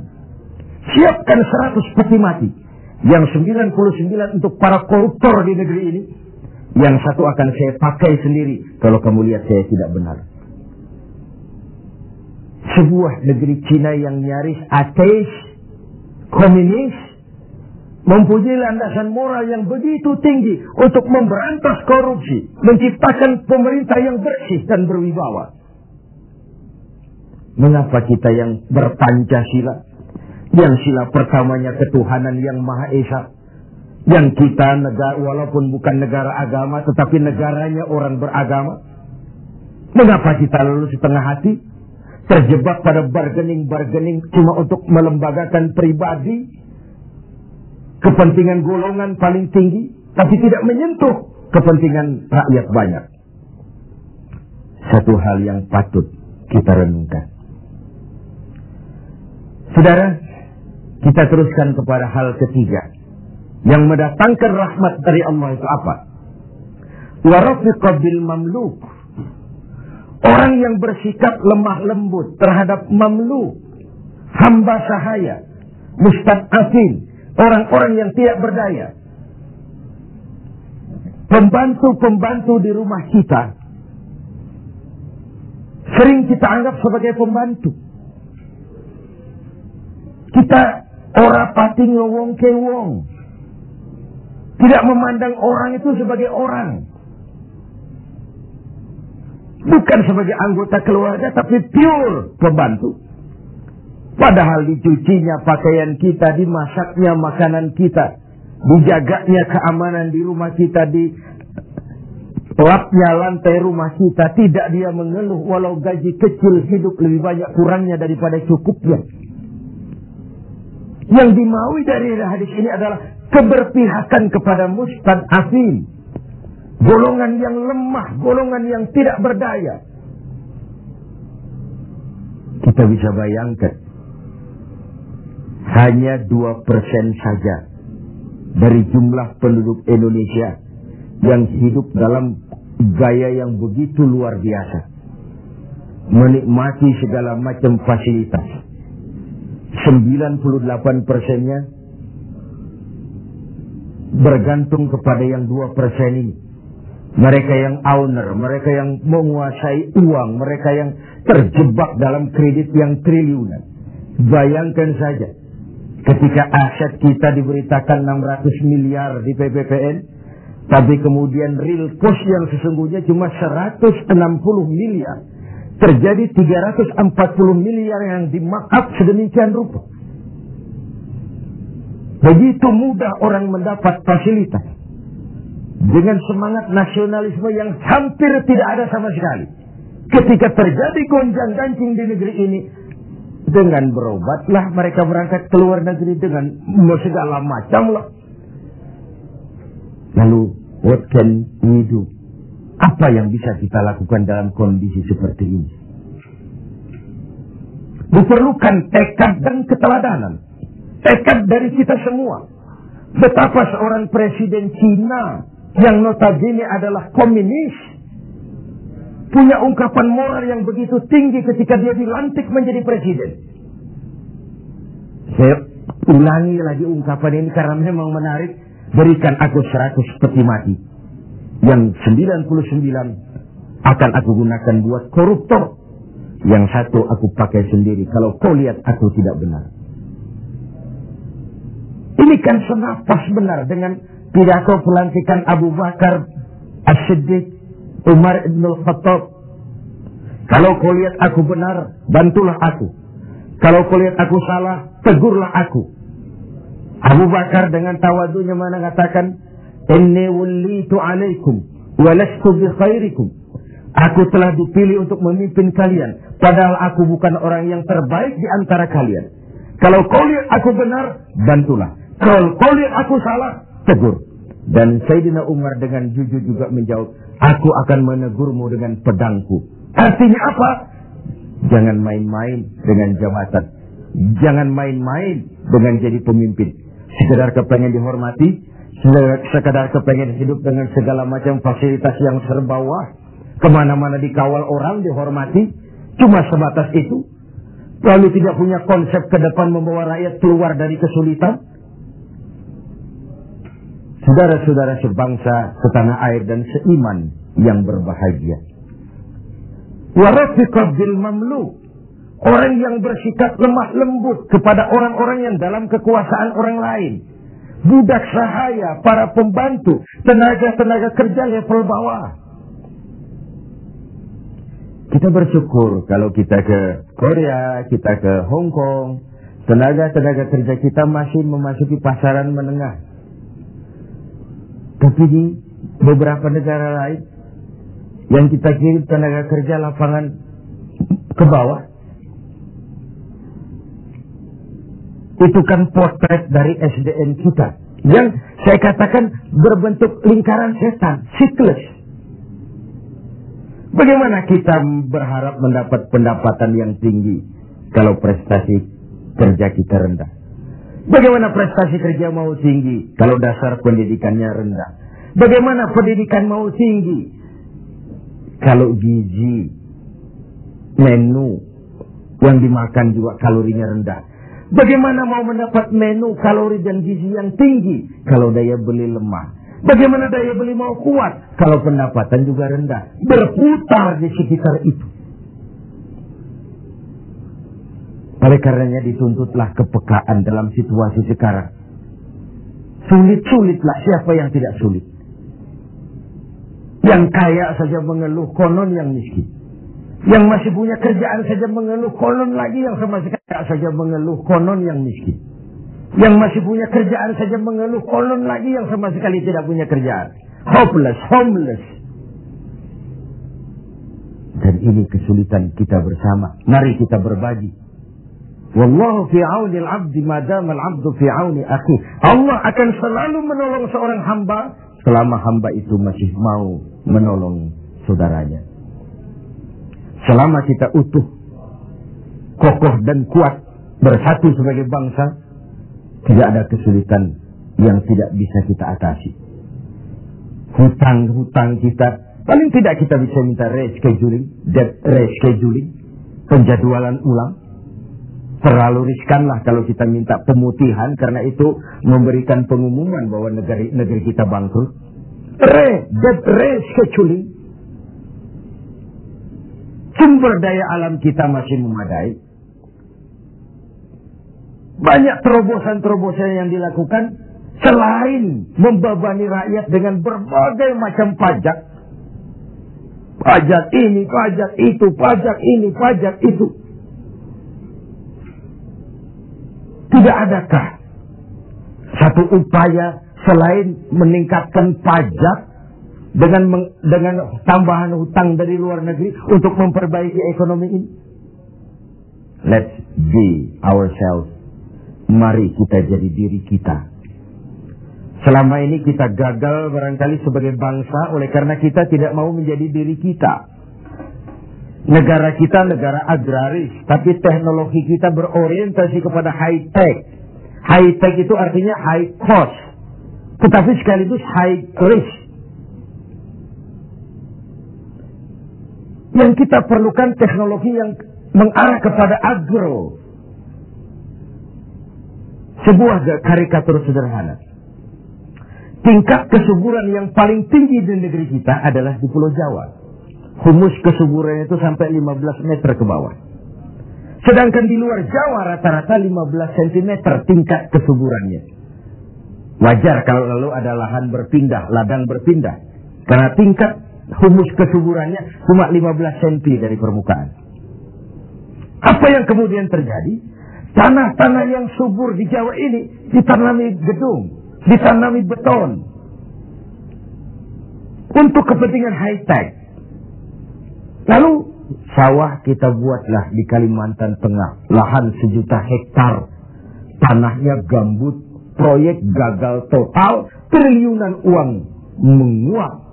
Siapkan 100 peti mati. Yang 99 untuk para koruptor di negeri ini. Yang satu akan saya pakai sendiri. Kalau kamu lihat saya tidak benar. Sebuah negeri Cina yang nyaris ateis, komunis, mempunyai landasan moral yang begitu tinggi untuk memberantas korupsi, menciptakan pemerintah yang bersih dan berwibawa. Mengapa kita yang berpancasila, yang sila pertamanya ketuhanan yang Maha Esa, yang kita negara walaupun bukan negara agama tetapi negaranya orang beragama, mengapa kita lalu setengah hati terjebak pada bargaining-bargaining cuma untuk melembagakan pribadi kepentingan golongan paling tinggi, tapi tidak menyentuh kepentingan rakyat banyak. Satu hal yang patut kita renungkan. Saudara, kita teruskan kepada hal ketiga. Yang mendatangkan rahmat dari Allah itu apa? Warafiqa bil mamluk. Orang yang bersikap lemah lembut terhadap mamluk. Hamba sahaya. Mustad'afin orang-orang yang tidak berdaya. Pembantu-pembantu di rumah kita sering kita anggap sebagai pembantu. Kita ora pati ngowong ke wong. Tidak memandang orang itu sebagai orang. Bukan sebagai anggota keluarga, tapi pure pembantu. Padahal dicucinya pakaian kita, dimasaknya makanan kita, dijaganya keamanan di rumah kita, di lapnya lantai rumah kita. Tidak dia mengeluh walau gaji kecil hidup lebih banyak kurangnya daripada cukupnya. Yang dimaui dari hadis ini adalah keberpihakan kepada mustad afim. Golongan yang lemah, golongan yang tidak berdaya. Kita bisa bayangkan hanya dua persen saja dari jumlah penduduk Indonesia yang hidup dalam gaya yang begitu luar biasa. Menikmati segala macam fasilitas. 98 persennya bergantung kepada yang dua persen ini. Mereka yang owner, mereka yang menguasai uang, mereka yang terjebak dalam kredit yang triliunan. Bayangkan saja, Ketika aset kita diberitakan 600 miliar di PPPN, tapi kemudian real cost yang sesungguhnya cuma 160 miliar. Terjadi 340 miliar yang dimakap sedemikian rupa. Begitu mudah orang mendapat fasilitas. Dengan semangat nasionalisme yang hampir tidak ada sama sekali. Ketika terjadi gonjang gancing di negeri ini, dengan berobatlah mereka berangkat ke luar negeri dengan segala macam lah. Lalu, what can we do? Apa yang bisa kita lakukan dalam kondisi seperti ini? Diperlukan tekad dan keteladanan. Tekad dari kita semua. Betapa seorang presiden Cina yang notabene adalah komunis punya ungkapan moral yang begitu tinggi ketika dia dilantik menjadi presiden. Saya ulangi lagi ungkapan ini karena memang menarik. Berikan aku seratus peti mati. Yang 99 akan aku gunakan buat koruptor. Yang satu aku pakai sendiri. Kalau kau lihat aku tidak benar. Ini kan senapas benar dengan pidato pelantikan Abu Bakar As-Siddiq Umar ibn Khattab. Kalau kau lihat aku benar, bantulah aku. Kalau kau lihat aku salah, tegurlah aku. Abu Bakar dengan tawadunya mengatakan, Inni wulitu alaikum, walastu bi khairikum. Aku telah dipilih untuk memimpin kalian. Padahal aku bukan orang yang terbaik di antara kalian. Kalau kau lihat aku benar, bantulah. Kalau kau lihat aku salah, tegur. Dan Sayyidina Umar dengan jujur juga menjawab, Aku akan menegurmu dengan pedangku. Artinya apa? Jangan main-main dengan jabatan. Jangan main-main dengan jadi pemimpin. Sekedar kepengen dihormati, sekedar kepengen hidup dengan segala macam fasilitas yang serba wah. Ke mana-mana dikawal orang, dihormati. Cuma sebatas itu. Lalu tidak punya konsep ke depan membawa rakyat keluar dari kesulitan. Saudara-saudara sebangsa, setanah air dan seiman yang berbahagia. Warafiqah bil mamluk. Orang yang bersikap lemah lembut kepada orang-orang yang dalam kekuasaan orang lain. Budak sahaya, para pembantu, tenaga-tenaga kerja level bawah. Kita bersyukur kalau kita ke Korea, kita ke Hong Kong, tenaga-tenaga kerja kita masih memasuki pasaran menengah tapi di beberapa negara lain yang kita kirim tenaga kerja lapangan ke bawah itu kan potret dari SDM kita yang saya katakan berbentuk lingkaran setan, siklus. Bagaimana kita berharap mendapat pendapatan yang tinggi kalau prestasi kerja kita rendah? Bagaimana prestasi kerja mau tinggi kalau dasar pendidikannya rendah? Bagaimana pendidikan mau tinggi kalau gizi menu yang dimakan juga kalorinya rendah? Bagaimana mau mendapat menu kalori dan gizi yang tinggi kalau daya beli lemah? Bagaimana daya beli mau kuat kalau pendapatan juga rendah? Berputar di sekitar itu. Oleh karenanya dituntutlah kepekaan dalam situasi sekarang. Sulit-sulitlah siapa yang tidak sulit. Yang kaya saja mengeluh, konon yang miskin. Yang masih punya kerjaan saja mengeluh, konon lagi yang sama sekali saja mengeluh, konon yang miskin. Yang masih punya kerjaan saja mengeluh, konon lagi yang sama sekali tidak punya kerjaan. Hopeless, homeless. Dan ini kesulitan kita bersama. Mari kita berbagi. Wallahu fi auni al-'abdi madama al-'abdu fi auni akhi. Allah akan selalu menolong seorang hamba selama hamba itu masih mau menolong saudaranya. Selama kita utuh, kokoh dan kuat, bersatu sebagai bangsa, tidak ada kesulitan yang tidak bisa kita atasi. Hutang-hutang kita, paling tidak kita bisa minta rescheduling, debt rescheduling, penjadwalan ulang. Terlalu riskanlah kalau kita minta pemutihan karena itu memberikan pengumuman bahwa negeri negeri kita bangkrut. Re, debt rescheduling sumber daya alam kita masih memadai. Banyak terobosan-terobosan yang dilakukan selain membebani rakyat dengan berbagai macam pajak. Pajak ini, pajak itu, pajak ini, pajak itu. Tidak adakah satu upaya selain meningkatkan pajak dengan meng, dengan tambahan hutang dari luar negeri untuk memperbaiki ekonomi ini? Let's be ourselves. Mari kita jadi diri kita. Selama ini kita gagal barangkali sebagai bangsa oleh karena kita tidak mau menjadi diri kita. Negara kita negara agraris, tapi teknologi kita berorientasi kepada high tech. High tech itu artinya high cost, tetapi sekaligus high risk. Yang kita perlukan teknologi yang mengarah kepada agro. Sebuah karikatur sederhana. Tingkat kesuburan yang paling tinggi di negeri kita adalah di Pulau Jawa. Humus kesuburan itu sampai 15 meter ke bawah. Sedangkan di luar Jawa rata-rata 15 cm tingkat kesuburannya. Wajar kalau lalu ada lahan berpindah, ladang berpindah. Karena tingkat humus kesuburannya cuma 15 cm dari permukaan. Apa yang kemudian terjadi? Tanah-tanah yang subur di Jawa ini ditanami gedung, ditanami beton. Untuk kepentingan high-tech. Lalu sawah kita buatlah di Kalimantan Tengah. Lahan sejuta hektar. Tanahnya gambut. Proyek gagal total. Triliunan uang menguap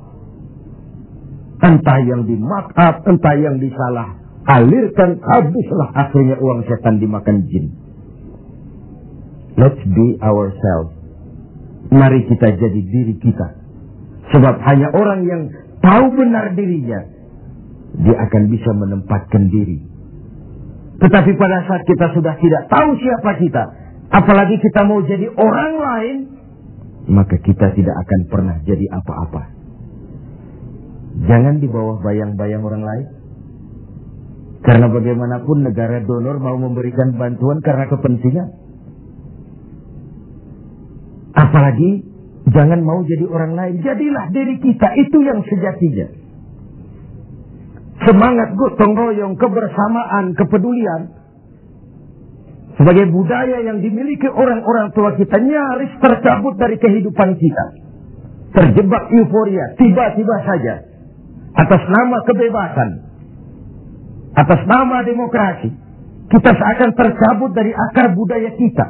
entah yang dimakan, entah yang disalah alirkan, habislah akhirnya uang setan dimakan jin. Let's be ourselves. Mari kita jadi diri kita. Sebab hanya orang yang tahu benar dirinya, dia akan bisa menempatkan diri. Tetapi pada saat kita sudah tidak tahu siapa kita, apalagi kita mau jadi orang lain, maka kita tidak akan pernah jadi apa-apa. Jangan di bawah bayang-bayang orang lain. Karena bagaimanapun negara donor mau memberikan bantuan karena kepentingan. Apalagi jangan mau jadi orang lain. Jadilah diri kita. Itu yang sejatinya. Semangat gotong royong, kebersamaan, kepedulian. Sebagai budaya yang dimiliki orang-orang tua kita nyaris tercabut dari kehidupan kita. Terjebak euforia, tiba-tiba saja atas nama kebebasan, atas nama demokrasi, kita seakan tercabut dari akar budaya kita.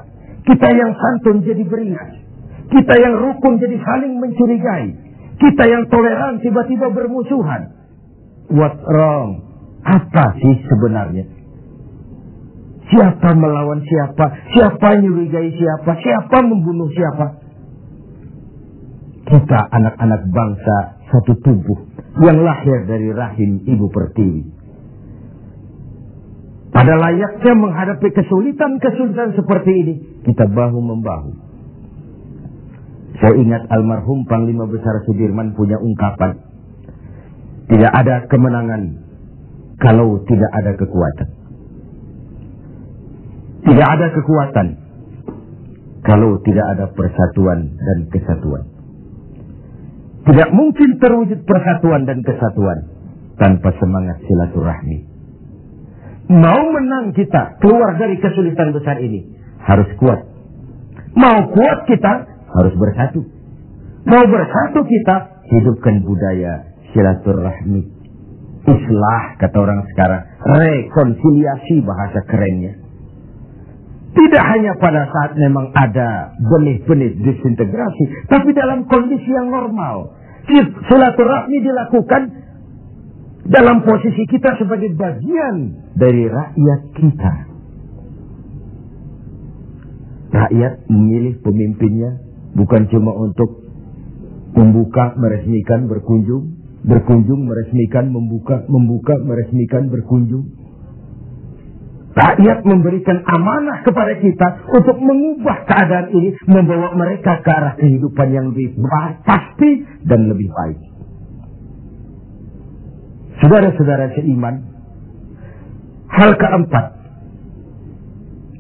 Kita yang santun jadi beringas. Kita yang rukun jadi saling mencurigai. Kita yang toleran tiba-tiba bermusuhan. What wrong? Apa sih sebenarnya? Siapa melawan siapa? Siapa nyurigai siapa? Siapa membunuh siapa? Kita anak-anak bangsa satu tubuh yang lahir dari rahim ibu pertiwi. Pada layaknya menghadapi kesulitan-kesulitan seperti ini, kita bahu-membahu. Saya ingat almarhum Panglima Besar Sudirman punya ungkapan. Tidak ada kemenangan kalau tidak ada kekuatan. Tidak ada kekuatan kalau tidak ada persatuan dan kesatuan. Tidak mungkin terwujud persatuan dan kesatuan tanpa semangat silaturahmi. Mau menang kita keluar dari kesulitan besar ini harus kuat. Mau kuat kita harus bersatu. Mau bersatu kita hidupkan budaya silaturahmi. Islah kata orang sekarang, rekonsiliasi bahasa kerennya. Tidak hanya pada saat memang ada benih-benih disintegrasi, tapi dalam kondisi yang normal. Silaturahmi dilakukan dalam posisi kita sebagai bagian dari rakyat kita. Rakyat memilih pemimpinnya bukan cuma untuk membuka, meresmikan, berkunjung, berkunjung, meresmikan, membuka, membuka, meresmikan, berkunjung Rakyat memberikan amanah kepada kita untuk mengubah keadaan ini, membawa mereka ke arah kehidupan yang lebih pasti dan lebih baik. Saudara-saudara seiman, hal keempat,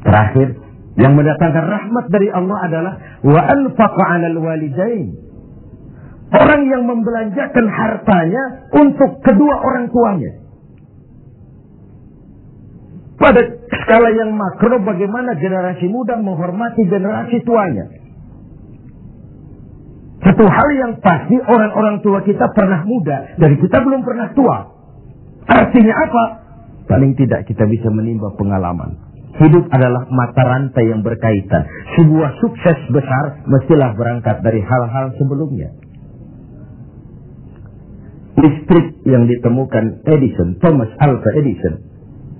terakhir, yang mendatangkan rahmat dari Allah adalah wa anfaqa 'alal walidain. Orang yang membelanjakan hartanya untuk kedua orang tuanya. Pada skala yang makro bagaimana generasi muda menghormati generasi tuanya. Satu hal yang pasti orang-orang tua kita pernah muda dan kita belum pernah tua. Artinya apa? Paling tidak kita bisa menimba pengalaman. Hidup adalah mata rantai yang berkaitan. Sebuah sukses besar mestilah berangkat dari hal-hal sebelumnya. Listrik yang ditemukan Edison, Thomas Alva Edison,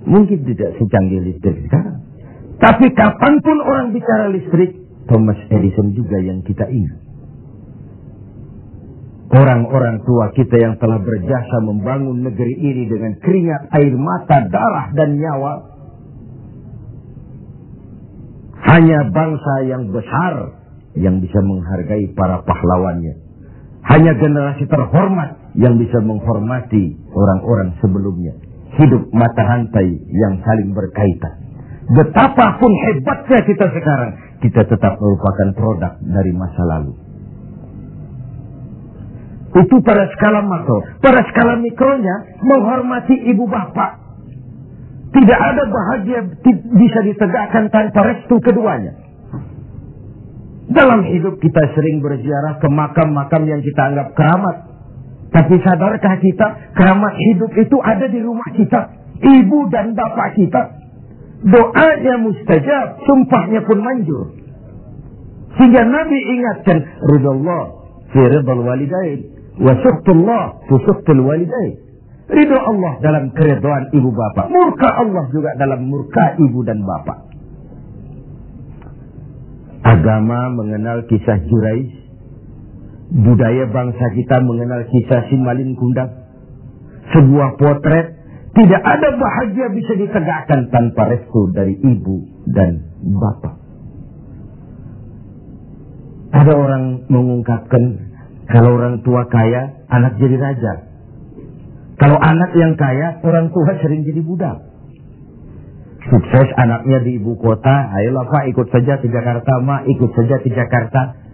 Mungkin tidak secanggih listrik sekarang. Tapi kapan pun orang bicara listrik, Thomas Edison juga yang kita ingat. Orang-orang tua kita yang telah berjasa membangun negeri ini dengan keringat, air mata, darah, dan nyawa. Hanya bangsa yang besar yang bisa menghargai para pahlawannya. Hanya generasi terhormat yang bisa menghormati orang-orang sebelumnya hidup mata rantai yang saling berkaitan. Betapapun hebatnya kita sekarang, kita tetap merupakan produk dari masa lalu. Itu pada skala makro. Pada skala mikronya, menghormati ibu bapak. Tidak ada bahagia bisa ditegakkan tanpa restu keduanya. Dalam hidup kita sering berziarah ke makam-makam yang kita anggap keramat. Tapi sadarkah kita keramat hidup itu ada di rumah kita. Ibu dan bapak kita. Doanya mustajab, sumpahnya pun manjur. Sehingga Nabi ingatkan, Ridullah fi ridal walidain. Wa suhtullah fi walidain. Ridho Allah dalam keridhaan ibu bapak. Murka Allah juga dalam murka ibu dan bapak. Agama mengenal kisah Juraij budaya bangsa kita mengenal kisah Simalin Kundang. Sebuah potret tidak ada bahagia bisa ditegakkan tanpa restu dari ibu dan bapak. Ada orang mengungkapkan kalau orang tua kaya, anak jadi raja. Kalau anak yang kaya, orang tua sering jadi budak. Sukses anaknya di ibu kota, ayolah Pak ikut saja ke Jakarta, Ma ikut saja ke Jakarta.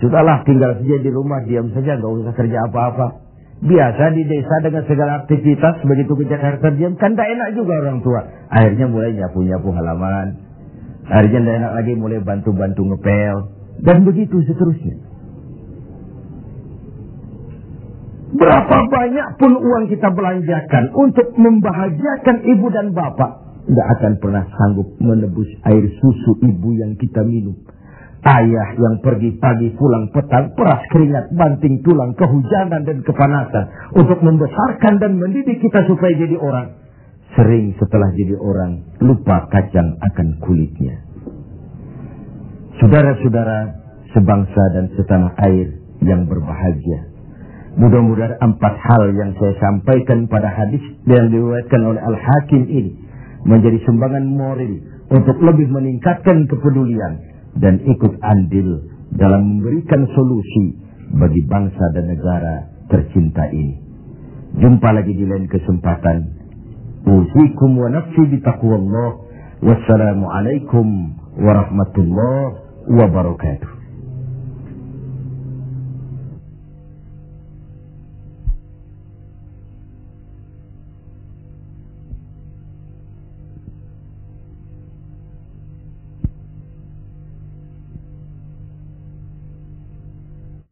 Sudahlah tinggal saja di rumah, diam saja, nggak usah kerja apa-apa. Biasa di desa dengan segala aktivitas, begitu ke Jakarta diam, kan tak enak juga orang tua. Akhirnya mulai nyapu-nyapu halaman. Akhirnya tidak enak lagi mulai bantu-bantu ngepel. Dan begitu seterusnya. Berapa banyak pun uang kita belanjakan untuk membahagiakan ibu dan bapak. Tidak akan pernah sanggup menebus air susu ibu yang kita minum Ayah yang pergi pagi pulang petang, peras keringat, banting tulang, kehujanan dan kepanasan. Untuk membesarkan dan mendidik kita supaya jadi orang. Sering setelah jadi orang, lupa kacang akan kulitnya. Saudara-saudara, sebangsa dan setanah air yang berbahagia. Mudah-mudahan empat hal yang saya sampaikan pada hadis yang diriwayatkan oleh Al-Hakim ini menjadi sumbangan moral untuk lebih meningkatkan kepedulian dan ikut andil dalam memberikan solusi bagi bangsa dan negara tercinta ini. Jumpa lagi di lain kesempatan. Usikum wa nafsi bitaqwallah. Wassalamualaikum warahmatullahi wabarakatuh.